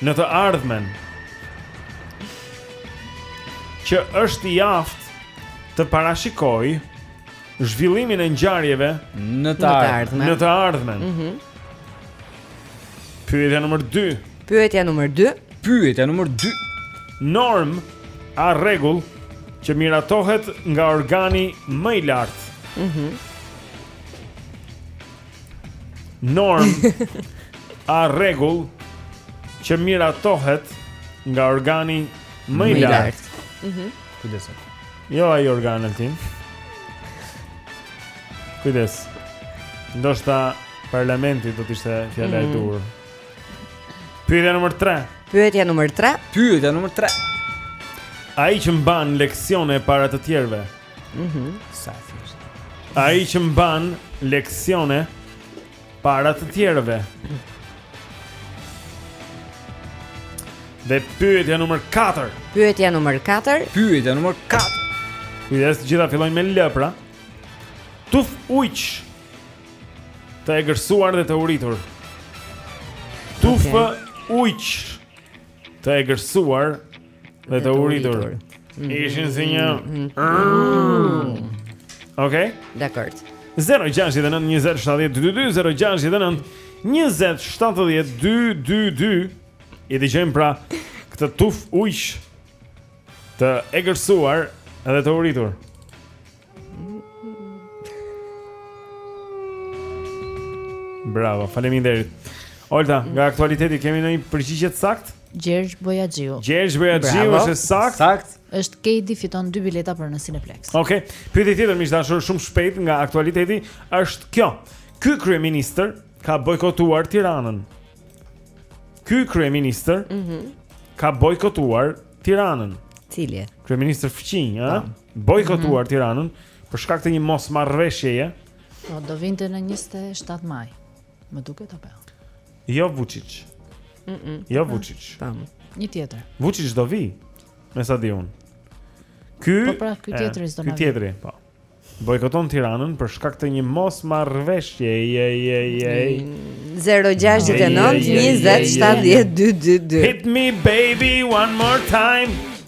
Në të ardhmen Që është i aftë Të parashikojë Zhvillimin e ngjarjeve Në të ardhmen Në të ardhmen mm -hmm. Pyetja numër 2 Pyetja numër 2 Pyetja numër 2 Normë a rregull Që miratohet nga organi më i lartë mm -hmm. Normë a rregull që miratohet nga organi më i lartë. Mhm. Kujdes. Jo ai organ Altin. Kujdes. Ndoshta parlamenti do të ishte fjala e mhm. duhur. Pyetja nr. 3. Pyetja nr. 3. Pyetja nr. 3. Ai që mban leksione para të tjerëve, Mhm, mm sa thjesht. Ai që mban leksione para të tjerëve. Dhe pyetja numër 4. Pyetja numër 4. Pyetja numër 4. Kujdes, të gjitha fillojnë me L pra. Tufë ujqish. Të egërsuar dhe të uritur. Tufë okay. ujqish. Të egërsuar Dhe të uritur mm. Ishin si një mm. Mm. Ok? Dakord 0-6-9-20-70-22-2 0-6-9-20-70-22-2 E gjejmë pra Këtë tufë ujqish Të egërsuar Edhe të uritur Bravo, faleminderit. Olta, nga aktualiteti kemi ndonjë përgjigje të saktë? Gjergj Bojaxhiu. Gjergj Bojaxhiu është e saktë. Saktë. Është Kedi fiton dy bileta për në Cineplex. Okej. Okay. Pyetja tjetër shumë shpejt nga aktualiteti është kjo. Ky kryeministër ka bojkotuar Tiranën. Ky kryeministër mm -hmm. ka bojkotuar Tiranën. Cili? Kryeministër Fqinj, ëh? Po. bojkotuar mhm. Tiranën për shkak të një mosmarrëveshjeje. Po do vinte në 27 maj. Më duket apo jo? Jo Vučić. Mm -mm. Jo Vučić. Tam. Një tjetër. Vučić do vi. Me sa di unë. Ky Po pra, ky tjetri s'do na. Ky tjetri, po. Bojkoton Tiranën për shkak të një mosmarrëveshje. Je je je. 069 20 70 222. Hit me baby one more time.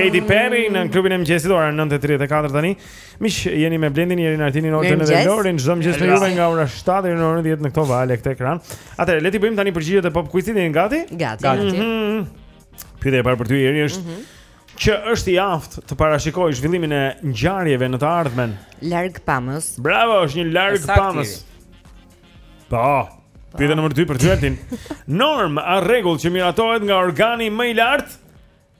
Katy Perry në klubin e mëngjesit ora 9:34 tani. Miq jeni me Blendin, Jerin Altinin Oltën dhe Lorin, çdo mëngjes me juve nga ora 7 deri në orën 10 në këto valë këtë ekran. Atëherë le t'i bëjmë tani përgjigjet e Pop Quizit, jeni gati? Gati. gati. Mm -hmm. Pyetja e parë për ty Jeri është mm -hmm. Që është i aftë të parashikojë zhvillimin e ngjarjeve në të ardhmen. Largpamës. Bravo, është një largpamës. Po. Pyetja nr. 2 për ty Altin. Normë a rregull që miratohet nga organi më i lartë?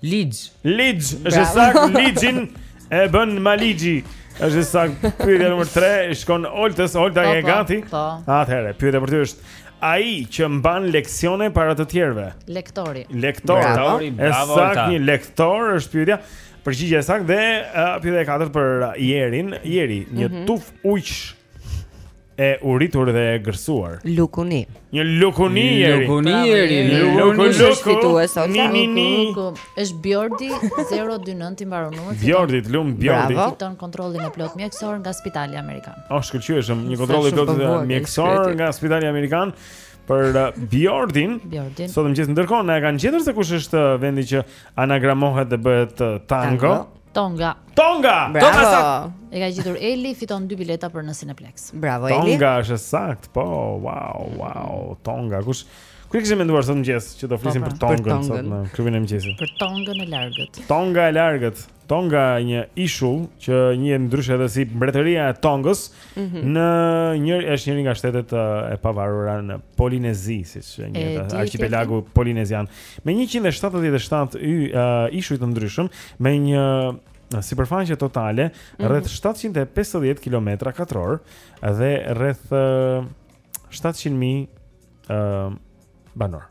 Ligj. Ligj, është e saktë ligjin e bën Maliqi. Është e saktë pyetja nr. 3, i shkon Oltës, Olta po, e po, gati. Po. Atëherë, pyetja për ty është ai që mban leksione para të tjerëve. Lektori. Lektor, bravo, bravo. Është e saktë një lektor, është pyetja. Përgjigja e saktë dhe uh, pyetja e katërt për Jerin, Jeri, një mm -hmm. tufë ujqish e uritur dhe e egërsuar. Lukuni. Një lukuni. Eri. Lukuni, Eri. Lukuni është fitues sot. Ni ni ni. Është Bjordi 029 i mbaron numri. Bjordi, lum Bjordi. Bravo. Fiton kontrollin e plotë mjekësor nga Spitali Amerikan. Oh, shkëlqyeshëm, një kontroll i plotë mjekësor nga Spitali Amerikan për uh, Bjordin. Bjordin. Sot në mëngjes ndërkohë na e kanë gjetur se kush është uh, vendi që anagramohet dhe bëhet uh, tango. tango. Tonga. Tonga. Tonga sa. E ka gjetur Eli, fiton dy bileta për në Cineplex. Bravo Eli. Tonga është e saktë. Po, wow, wow. Tonga. Kush e kishte menduar sot në mëngjes që do flisim po, për pra, Tongën sot në klubin e mëngjesit. Për Tongën e largët. Tonga e largët. Tonga një ishull që njihet ndryshe edhe si mbretëria e Tongës. Tonga Mhm. Në një është njëri nga shtetet e pavarura në Polinezi, siç njihet, arkipelagu polinezian, me 177 ë ishuj të ndryshëm, me një sipërfaqe totale mhm. rreth 750 kilometra katrorë dhe rreth 700 mijë banorë.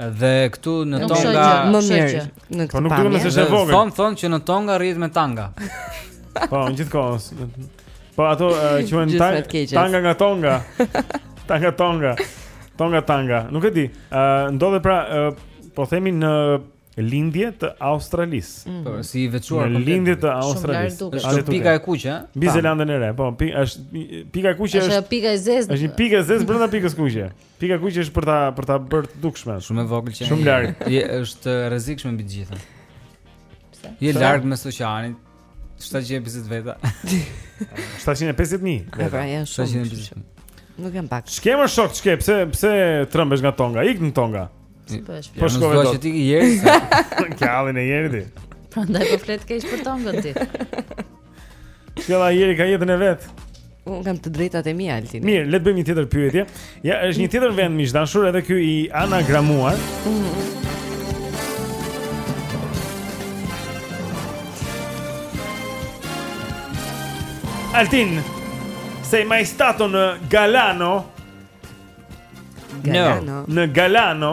Dhe këtu në Tonga më mirë në këtë pamje. Po nuk duhet të thësh e vogël. Thon thon që në Tonga rrihet me tanga. Po gjithkohës. Po ato quhen tanga nga Tonga. Tanga Tonga. Tonga Tanga. Nuk e di. Ë ndodhet pra po themi në lindje të Australisë. Mm. Po si i veçuar në lindje të Australisë. Është pika e kuqe, ëh? Mbi Zelandën e Re. Po është pika e kuqe është. Është pika e zezë. Është një pikë e zezë brenda pikës së kuqe. Pika e kuqe është për ta për ta bërë të dukshme. Shumë e vogël që. Shumë larg. E është e rrezikshme mbi të gjitha. Pse? Je larg mes oqeanit. 750 veta. 750 mijë. Pra janë shumë. 750. Nuk janë pak. Ç'ke mor shok, ç'ke, pse pse trembesh nga Tonga? Ik në Tonga. Po është. Po shkoj vetë. Po ti je. Ke hallin e Jerit ti. Prandaj po flet keq për Tongën ti. Shkëlla Jeri ka jetën e vet. Unë kam të drejtat e mia Altin. Mirë, le të bëjmë një tjetër pyetje. Ja, është një tjetër vend miq të dashur edhe ky i anagramuar. Altin, sei mai stato a Galano? Galano. Në Galano.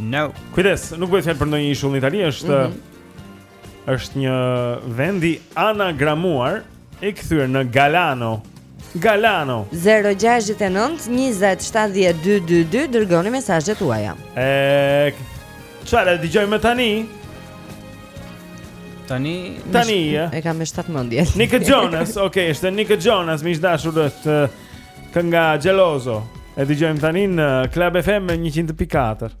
No. Kujdes, nuk bëhet fjalë për ndonjë ishull në Itali, është mm -hmm. është një vend i anagramuar i kthyer në Galano. Galano 069 20 70 222 dërgoni mesazhet tuaja. E çfarë dëgjojmë tani? Tani tani ja. e kam me 7 mendje. Nick Jonas, okay, është Nick Jonas, miq të dashur është kënga Jealous. E dëgjojmë tani në Club FM 100.4.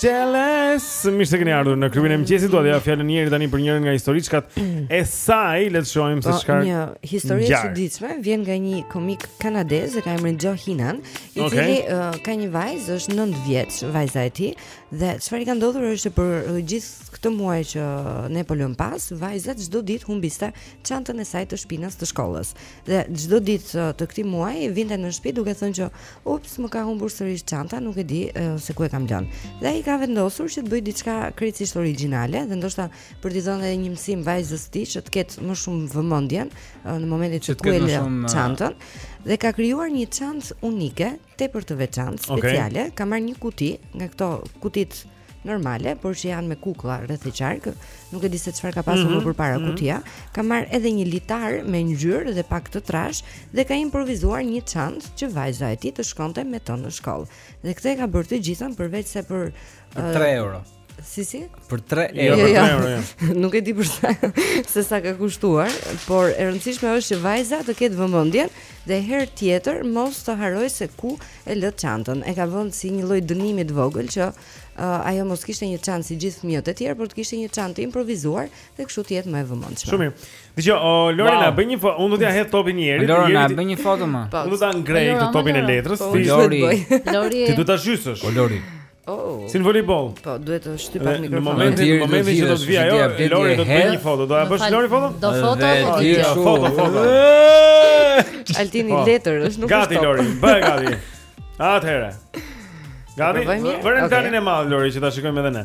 Jealous. Mirë se keni ardhur në klubin e mëngjesit. Do t'ja jap fjalën Enit tani për njërin nga historiçkat e saj. Le të shohim se po, çfarë. Një histori e çuditshme vjen nga një komik kanadez, që e ka emrin Joe Hinan, i okay. cili uh, ka një vajzë, është 9 vjeç, vajza e tij, dhe çfarë i ka ndodhur është për uh, gjithë këtë muaj që ne po lëmë pas, vajza çdo ditë humbiste çantën e saj të shpinës të shkollës. Dhe çdo ditë të këtij muaji vinte në shtëpi duke thënë që ups, më ka humbur sërish çanta, nuk e di se ku e kam lënë. Dhe ai ka vendosur që të bëjë diçka krejtësisht origjinale dhe ndoshta për t'i dhënë edhe një mësim vajzës së tij që të ketë më shumë vëmendjen në momentin që ku e lë çantën dhe ka krijuar një çantë unike, tepër të veçantë, speciale. Okay. Ka marrë një kuti nga këto kutitë normale, por që janë me kukla rreth e qark. Nuk e di se çfarë ka pasur mm -hmm. më përpara mm -hmm. kutia. Ka marrë edhe një litar me ngjyrë dhe pak të trashë dhe ka improvizuar një çantë që vajza e tij të shkonte me të në shkollë. Dhe këtë e ka bërë të gjithën përveç se për 3 uh, euro. Si si? Për 3 jo, euro. Jo, për 3 euro. Ja. Jo. Nuk e di për se sa ka kushtuar, por e rëndësishme është që vajza të ketë vëmendjen Dhe herë tjetër mos të harrojë se ku e lë çantën. E ka vënë si një lloj dënimi të vogël që uh, ajo mos kishte një çantë si gjithë fëmijët e tjerë, por të kishte një çantë të improvizuar dhe kështu të jetë më e vëmendshme. Shumë mirë. Dëgjo, o Lori wow. na bën një foto, unë do t'ja hedh topin një herë. Lori na bën një foto më. Po. Unë do ta ngrej këtë topin e letrës. Po, ti Lori. Lori. Ti do ta zhytësh. O Lori. Oh. Si në volejboll. Po, duhet të shtyp pak mikrofonin. Në momentin, në momentin që do të vijë ajo, Lori do të bëjë një foto. Do ta bësh Lori foto? Do foto, po ti. Foto, foto. Altini po. letër, është nuk është. Gati Lori, bëhu gati. Atëherë. Gati. Vëre ekranin e madh Lori që ta shikojmë edhe ne.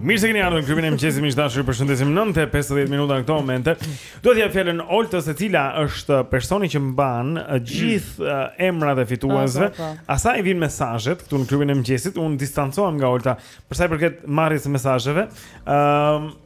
Mirë se keni ardhur në klubin e mëngjesit miq të dashur. Ju përshëndesim 9:50 minuta në këtë moment. Do t'ja jap fjalën Oltës e cila është personi që mban gjithë uh, emrat e fituesve. Po, po, po. Asaj i vijnë mesazhet këtu në klubin e mëngjesit. Unë distancohem nga Olta për sa i përket marrjes së mesazheve. Ëm uh,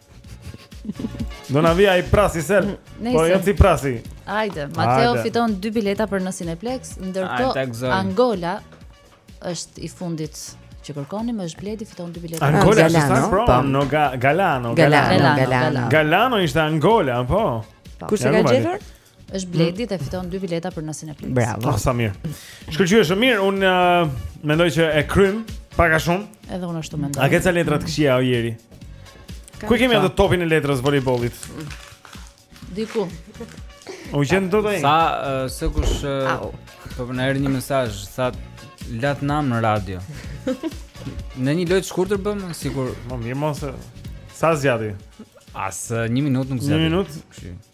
Do na vijë ai prapë si sel. Mm, po jo ti prasi. Hajde, Mateo fiton dy bileta për në Cineplex, ndërkohë Angola është i fundit që kërkonim është Bledi fiton dy bileta. Angola është sa pro, po. no ga, Galano, Galano, Galano. Galano ishte Angola, po. po. Kush e ka gjetur? Është Bledi dhe fiton dy bileta për Cineplexx. Bravo. Ah, sa mirë. Shkëlqyeshëm. Mirë, unë uh, mendoj që e kryem pak a shumë. Edhe unë ashtu mendoj. A ke ca letra të këqija o Jeri? Ku kemi atë topin e letrës, të volejbollit? Diku. Ku gjendet ai. Sa uh, se kush uh, po na erdhi një mesazh, sa latë nam në radio. Në një lojë të shkurtër bëmë, sikur më mirë mo, se sa zgjati. As uh, një minutë nuk zgjati. Një minutë.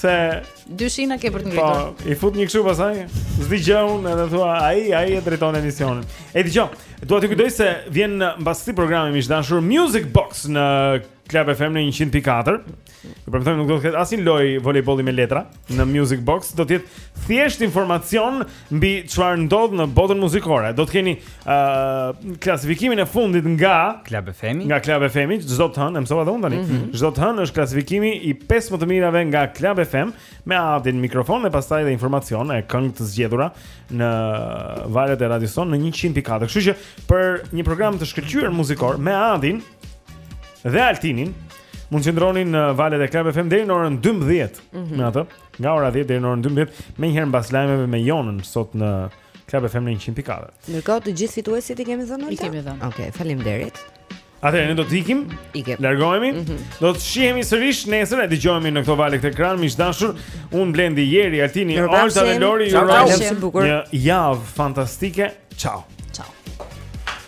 Se dy shina ke për të ngritur. Po, i fut një kështu pastaj. S'di gjë unë edhe thuaj, ai e drejton emisionin. Ej dëgjo, dua t'ju kujtoj se vjen mbas këtij programi miq të dashur Music Box në Club FM në 100.4. Ju premtoj nuk do të ketë asnjë lojë volejbolli me letra në Music Box, do të jetë thjesht informacion mbi çfarë ndodh në botën muzikore. Do të keni ë uh, klasifikimin e fundit nga Club FM-i. Nga Club FM-i, çdo të hënë, e mësova dhe unë tani. Mhm. Çdo mm -hmm. të hënë është klasifikimi i 15 më të mirave nga Club FM me Adin në mikrofon dhe pastaj dhe informacion e këngë të zgjedhura në valët e radios sonë në 100.4. Kështu që për një program të shkëlqyer muzikor me Adin dhe Altinin mund të qëndroni në valët e Club FM deri në orën 12 mm -hmm. të natës. Nga ora 10 deri në orën 12, menjëherë mbas lajmeve me Jonën sot në Club FM në 100.4. Ndërkohë të gjithë fituesit i kemi dhënë. I kemi dhënë. Okej, okay, faleminderit. Atëherë ne do të ikim. Ikim. Largohemi. Mm -hmm. Do të shihemi sërish nesër, e dëgjohemi në këto valë, këtë ekran, miq të dashur. Unë, Blendi, Jeri, Altini, Olta dhe Lori ju urojmë një javë fantastike. Ciao.